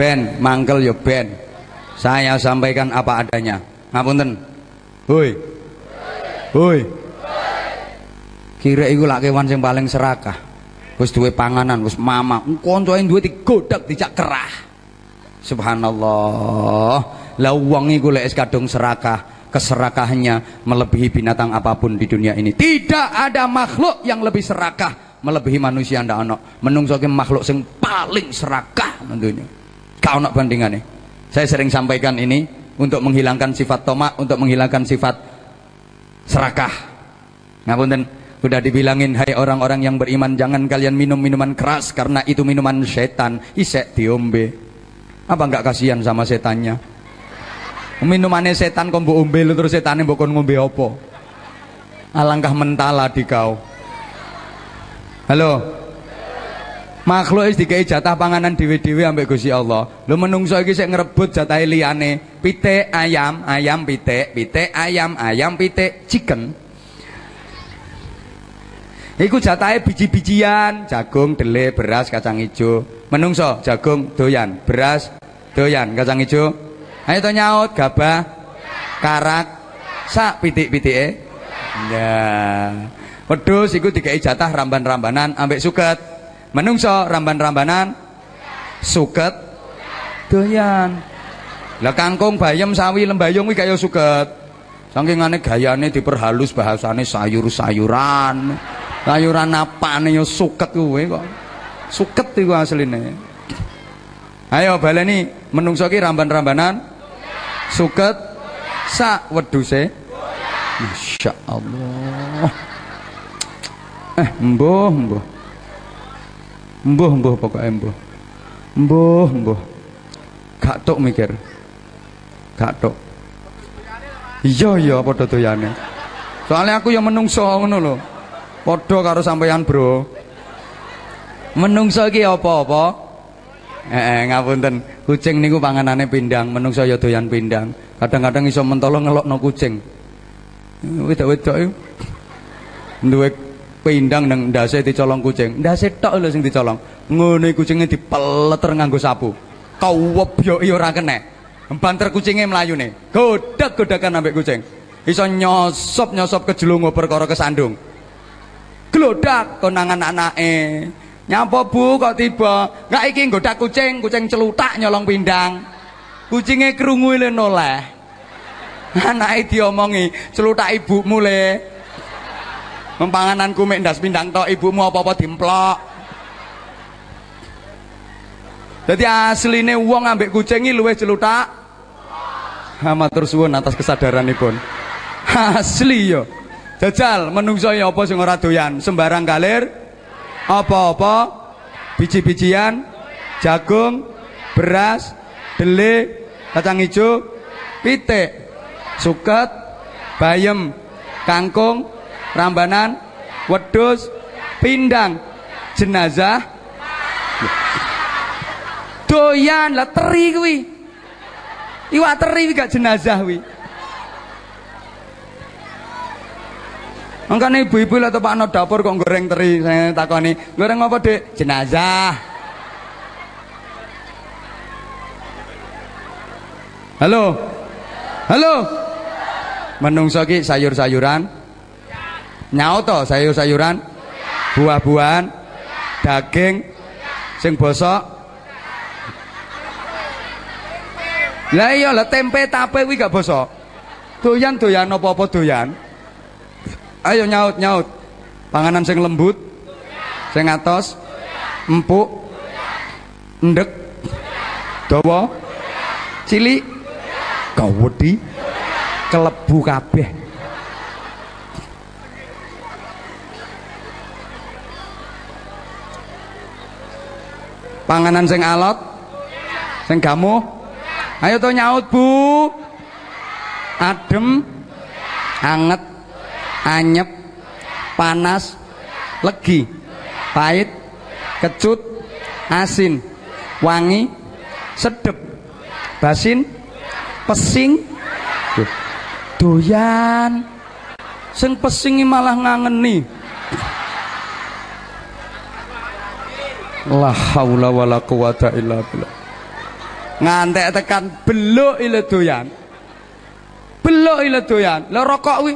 ben mangkel ya ben. Saya sampaikan apa adanya. Ngapunten? Hoi. Hoi. Kira iku lak kewan sing paling serakah. Wis duwe panganan wis mama kancae duwe digodak dijak kerah. Subhanallah. Lah wong iku lek kadung serakah keserakahannya melebihi binatang apa pun di dunia ini tidak ada makhluk yang lebih serakah melebihi manusia ndak ana menungso makhluk sing paling serakah mendunia Kau nak bandingannya. Saya sering sampaikan ini untuk menghilangkan sifat tomak, untuk menghilangkan sifat serakah. Ngapunten, udah dibilangin hai orang-orang yang beriman jangan kalian minum minuman keras karena itu minuman setan. Isek diombe. Apa enggak kasihan sama setannya? Minumannya setan kok mbok ombe terus setannya mbok ngombe apa? Alangkah mentala di kau. Halo, makhluk wis dikai jatah panganan dhewe-dhewe ambek Gusti Allah. Lho menungso iki sik ngrebut jatah liyane. Pitik ayam, ayam pitik, pitik ayam, ayam pitik chicken. Iku jatahe biji-bijian, jagung, dele, beras, kacang ijo. Menungso jagung doyan, beras doyan, kacang ijo. Ayo to nyaut gabah, karak, sak pitik-pitike. Ya. Wedhus iku dikai jatah ramban-rambanan ambek suket. menungso ramban-rambanan? Suket. Doyan. Lah kangkung bayam sawi lembayung kuwi kaya suket. Saking ane gayane diperhalus bahasane sayur-sayuran. Sayuran apane ya suket kuwi kok. Suket iku asline. Ayo baleni menungso ki ramban-rambanan suket. Sak weduse. Masya Allah. Eh mbuh mbuh. Mbuh mbuh pokoknya mbuh. Mbuh mbuh. Gak tok mikir. Gak tok. Iya iya padha doyane. Soalnya aku yang menungso ngono lho. Padha karo sampeyan bro. Menungso iki apa-apa Eh, ngapunten, kucing niku panganane pindang, menungso ya doyan pindang. Kadang-kadang iso mentolo ngelokno kucing. Wedok-wedok iku duwe pindang nang ndase dicolong kucing. Ndase tok lho sing dicolong. Ngono kucinge dipeleter nganggo sapu. Kawebyoki ora kenek. Banter kucinge mlayune. Godak-godakan ambek kucing. Iso nyosop-nyosop kejlungu perkara kesandung. Glodak konangan anake. Nyapa Bu kok tiba? Enggak iki nggodak kucing, kucing celutak nyolong pindang. Kucinge krungu le noleh. (laughs) Anake diomongi, celutak ibumu le. Mempangananku mek ndas pindang tok ibumu apa-apa dimplok. Jadi asline wong ambek kucing iki luwih celutak. Ha matur suwun atas kesadaranipun. (laughs) Asli yo. Jajal menungso ya apa sing ora doyan, sembarang galir apa-apa biji-bijian, jagung, beras, dele, kacang hijau, pitik, suket, bayem, kangkung, rambanan, wedus, pindang, jenazah. Doyan lah teri kuwi. Iwak teri gak jenazah kuwi. Mangkane ibu-ibu lah tepakno dapur kok goreng teri. Saya takoni, "Goreng apa, Dik?" Jenazah. Halo. Halo. Menungso ki sayur-sayuran. Nyaut to sayur-sayuran? Buah-buahan? Daging? Sing bosok? Lah iya lah tempe tape kuwi gak bosok. Doyan doyan apa-apa doyan? Ayo nyaut nyaut. Panganan sing lembut, sing atos, empuk, endek, dawa, cilik, gawedi, kelebu kabeh. Panganan sing alot, sing gamuh. Ayo to nyaut, Bu. Adem, anget, anyep, panas, legi, pahit, kecut, asin, wangi, sedep, basin, pesing, doyan. Sing pesingi malah ngangeni. La haula wala quwata illa billah. Ngantek tekan beluk ile doyan. Beluk ile doyan. Lah rokok kuwi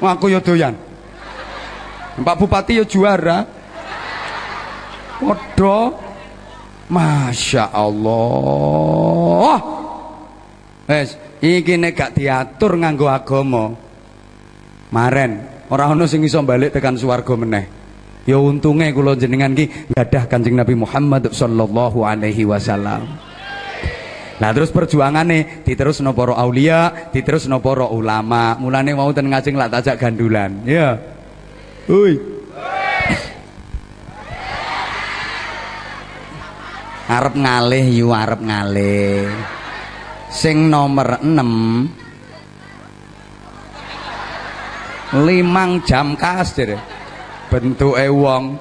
Aku ya doyan. Pak Bupati ya juara. Padha Masya Allah. Wes, iki nek gak diatur nganggo agama. Maren, ora ono sing iso balik tekan swarga meneh. Ya untunge kula jenengan ki gadah Kanjeng Nabi Muhammad sallallahu alaihi wasallam. Nah terus perjuangane diterus no para aulia, diterus no para ulama. Mulane mau ten ngajeng lak tajak gandulan. Ya. Hui. Arep ngalih yu arep ngalih. Sing nomor 6 limang jam kas jere bentuke wong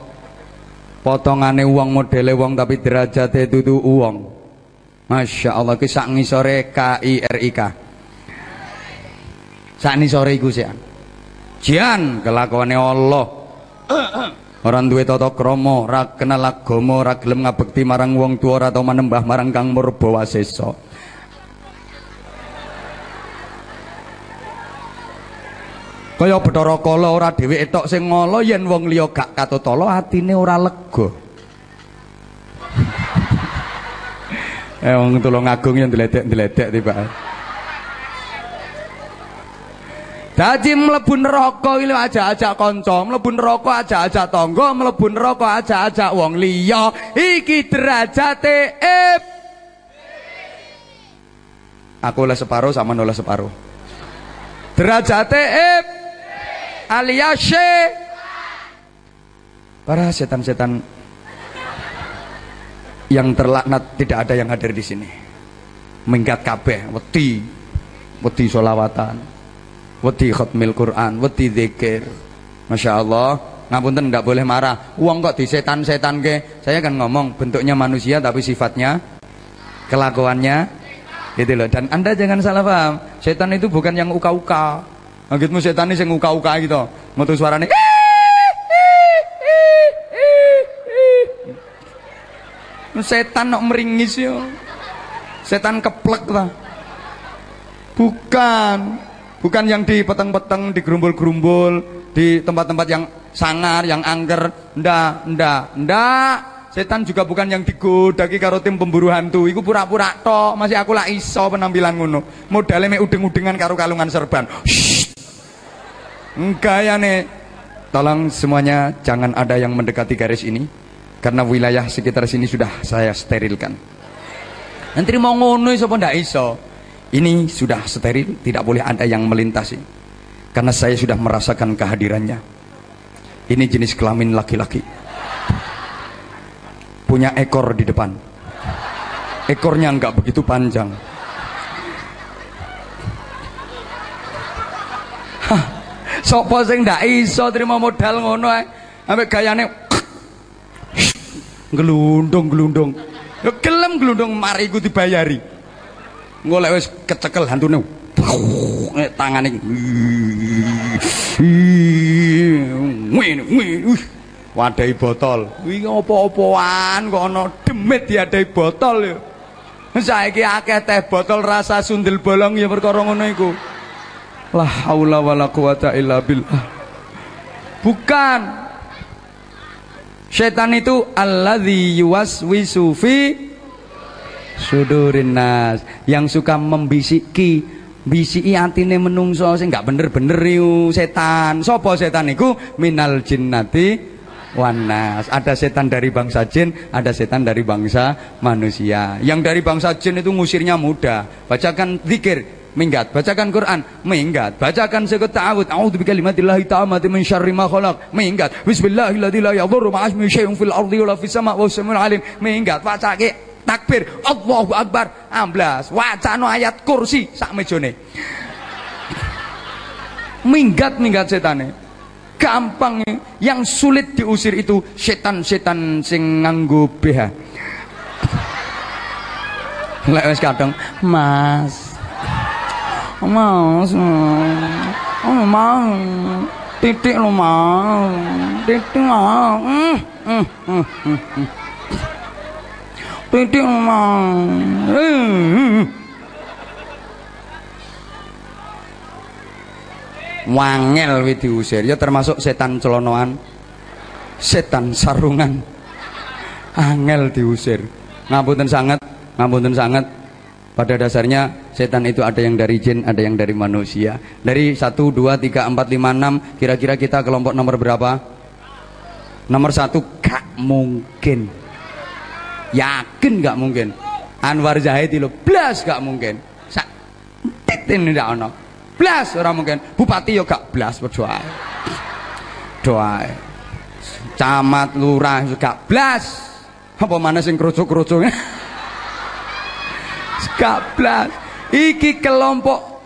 potongane wong modele wong tapi derajate dudu wong Masya Allah ki sak ngisore KIRIK sak ngisore iku sih Jian kelakuane Allah. Orang duwe tata krama, ora kenal agama, ora gelem ngabekti marang wong tuwa, ora tau manembah marang Kang Murba Wasesa. kaya Bathara Kala ora dheweke tok sing yen wong liya gak katotala atine ora lega eh wong tulung agung yang diledek-diledek tiba Dadi mlebu neraka iki aja-aja kanca, mlebu neraka aja-aja tangga, mlebu neraka aja-aja wong liya. Iki derajate ib. Aku oleh separuh sama oleh separuh. Derajate ib alias para setan-setan yang terlaknat tidak ada yang hadir di sini. Minggat kabeh, wedi, wedi solawatan wedi khatmil Quran wedi zikir Masya Allah ngapunten nggak boleh marah. Uang kok di setan-setan ke? Saya kan ngomong bentuknya manusia tapi sifatnya kelakuannya gitu loh. Dan anda jangan salah paham setan itu bukan yang uka-uka. Ngitmu setan ini yang uka-uka gitu. Mutu suaranya setan nok meringis yo. Setan keplek lah bukan. Bukan yang di peteng-peteng di gerumbul-gerumbul di tempat-tempat yang sangar yang angker. Ndak ndak ndak. Setan juga bukan yang digodaki karo tim pemburu hantu. Iku pura-pura tok. Masih aku lah iso penampilan ngono. Modalnya mek udeng-udengan karo kalungan serban. Enggak ya nih tolong semuanya jangan ada yang mendekati garis ini karena wilayah sekitar sini sudah saya sterilkan nanti mau ngono iso ndak iso ini sudah steril, tidak boleh ada yang melintasi. Karena saya sudah merasakan kehadirannya. Ini jenis kelamin laki-laki. Punya ekor di depan. Ekornya enggak begitu panjang. Hah, sopo sing ndak iso terima modal ngono ae. Ambek gayane gelundung-gelundung. Ya gelem gelundung mari iku dibayari. Golek wis kecekel hantune tangane. Wadahi botol. Iki apa-apaan kok ana demit diadahi botol ya? Saiki akeh teh botol rasa sundel bolong ya perkara ngono iku. La haula wala quwata illa billah. Bukan setan itu alladzi yuwaswisu fi sudurin nas. Yang suka membisiki bisiki atine menungso sing gak bener-bener iku setan. Sapa setan iku? Minal jinnati wanas ada setan dari bangsa jin ada setan dari bangsa manusia. Yang dari bangsa jin itu ngusirnya mudah. Bacakan zikir minggat. Bacakan Quran. Minggat. Bacakan sekut ta'awud. A'udzu bikalimatillahi ta'amati min syarri ma khalaq. Minggat. Bismillahirrahmanirrahim la yadhurru ma'asmi syai'un fil ardi wala fis sama' wa alim. Minggat. Bacake takbir. Allahu Akbar. Amblas. Wacana ayat kursi sak mejone. Minggat-minggat setane. Gampang. Yang sulit diusir itu setan-setan sing nganggo BH lek wis kadang mas mas oh mas titik lo mas titik mas mm, mm, mm, mm. mm. Titik mang. Wangel wi diusir ya termasuk setan celonoan. Setan sarungan. Angel diusir. Ngapunten sangat, ngapunten sangat. Pada dasarnya setan itu ada yang dari jin, ada yang dari manusia. Dari 1 2 3 4 5 6 kira-kira kita kelompok nomor berapa? Nomor satu gak mungkin Yakin gak mungkin. Anwar Zahid itu blas gak mungkin. Sak ini ndak ono. Blas orang mungkin. Bupati yo gak blas berdoa. Doa. Camat lurah gak blas. Apa mana sing kerucuk-kerucuk? (laughs) gak blas. Iki kelompok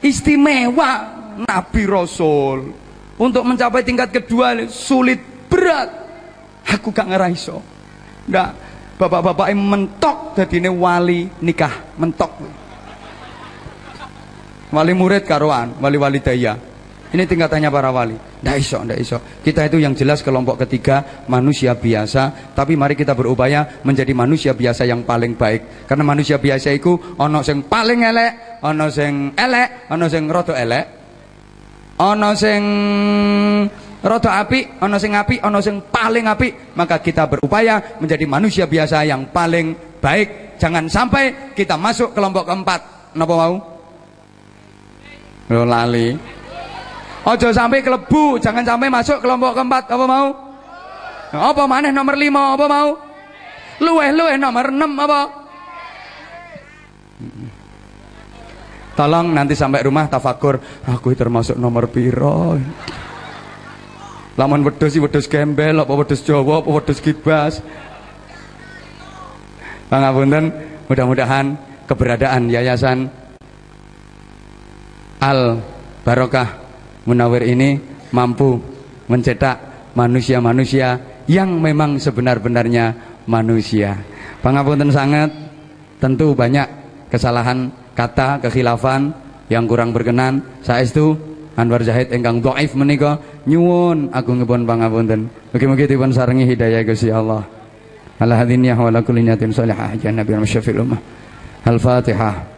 istimewa Nabi Rasul. Untuk mencapai tingkat kedua sulit berat. Aku gak ngeraiso. Ndak bapak-bapak mentok ini wali nikah mentok wali murid karuan wali-wali daya ini tingkatannya para wali ndak iso ndak iso kita itu yang jelas kelompok ketiga manusia biasa tapi mari kita berupaya menjadi manusia biasa yang paling baik karena manusia biasa itu ono sing paling elek ono sing elek ono sing roto elek ana sing rada apik, ana sing apik, ana sing paling apik, maka kita berupaya menjadi manusia biasa yang paling baik. Jangan sampai kita masuk kelompok keempat. Napa mau? Lo lali. Ojo sampai kelebu, jangan sampai masuk kelompok keempat. Apa mau? Apa maneh nomor lima? Apa mau? Luweh luweh nomor enam apa? Tolong nanti sampai rumah tafakur, aku termasuk nomor piro. Laman wedhus sih wedhus gembel, apa wedhus Jawa, apa wedhus kibas. Pangapunten, mudah-mudahan keberadaan yayasan Al Barokah Munawir ini mampu mencetak manusia-manusia yang memang sebenar-benarnya manusia. Pangapunten sangat tentu banyak kesalahan kata kekhilafan yang kurang berkenan. Saestu Anwar Zahid engkang dhaif menika nyuwun agung ngipun pangapunten. Mugi-mugi dipun sarengi hidayah Gusti Allah. Ala hadiniyah wa niyatin salihah. Ya nabi syafi'il ummah. Al-fatihah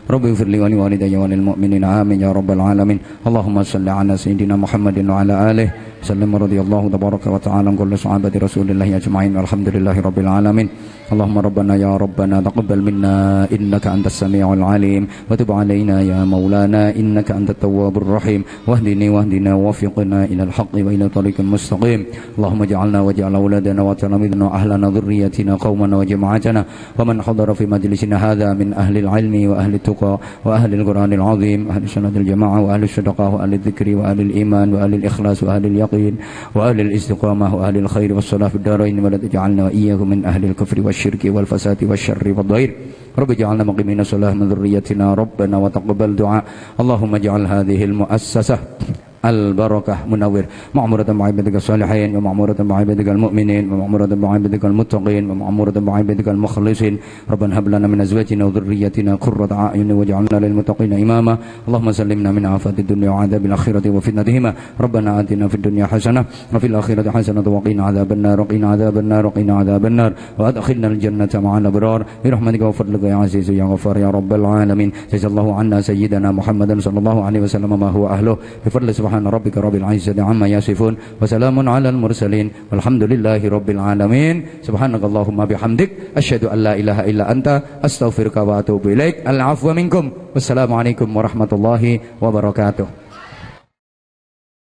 رب اغفر لي ولوالدي وللمؤمنين. آمين يا رب العالمين. اللهم صل على سيدنا محمد وعلى آله وسلم. رضي الله تبارك وتعالى عن كل صحابة رسول الله أجمعين. والحمد لله رب العالمين. اللهم ربنا يا ربنا تقبل منا إنك أنت السميع العليم. وتب علينا يا مولانا إنك أنت التواب الرحيم. واهدني واهدنا ووفقنا إلى الحق وإلى طريق مستقيم. اللهم اجعلنا واجعل أولادنا وتلاميذنا وأهلنا ذريتنا قومنا وجماعتنا. ومن حضر في مجلسنا هذا من أهل العلم وأهل التقى وأهل القرآن العظيم أهل السنة الجماعة وأهل الصدقة وأهل الذكر وأهل الإيمان وأهل الإخلاص وأهل اليقين وأهل الاستقامة وأهل الخير والصلاة في الدارين ولا تجعلنا وإياكم من أهل الكفر والشرك والفساد والشر والضير. رب اجعلنا مقيمين الصلاة من ذريتنا ربنا وتقبل دعاء. اللهم اجعل هذه المؤسسة البركة. منور. معمورة بعبادك الصالحين ومعمورة بعبادك المؤمنين ومعمورة بعبادك المتقين ومعمورة بعبادك المخلصين. ربنا هب لنا من أزواجنا وذريتنا قرة أعين واجعلنا للمتقين إماما. اللهم سلمنا من آفات الدنيا وعذاب الآخرة وفتنتهما. ربنا آتنا في الدنيا حسنة وفي الآخرة حسنة وقنا عذاب النار وقنا عذاب النار وقنا عذاب النار. وأدخلنا الجنة مع الأبرار. برحمتك وفضلك يا عزيز يا غفار يا رب العالمين. جزا الله عنا سيدنا محمد صلى الله عليه وسلم ما هو أهله. بفضل subhana rabbika rabbil izzati amma yasifun wa salamun alal mursalin walhamdulillahi rabbil alamin subhanakallahumma bihamdik asyhadu an la ilaha illa anta astaghfiruka wa atubu ilaik al afwa minkum wassalamu alaikum warahmatullahi wabarakatuh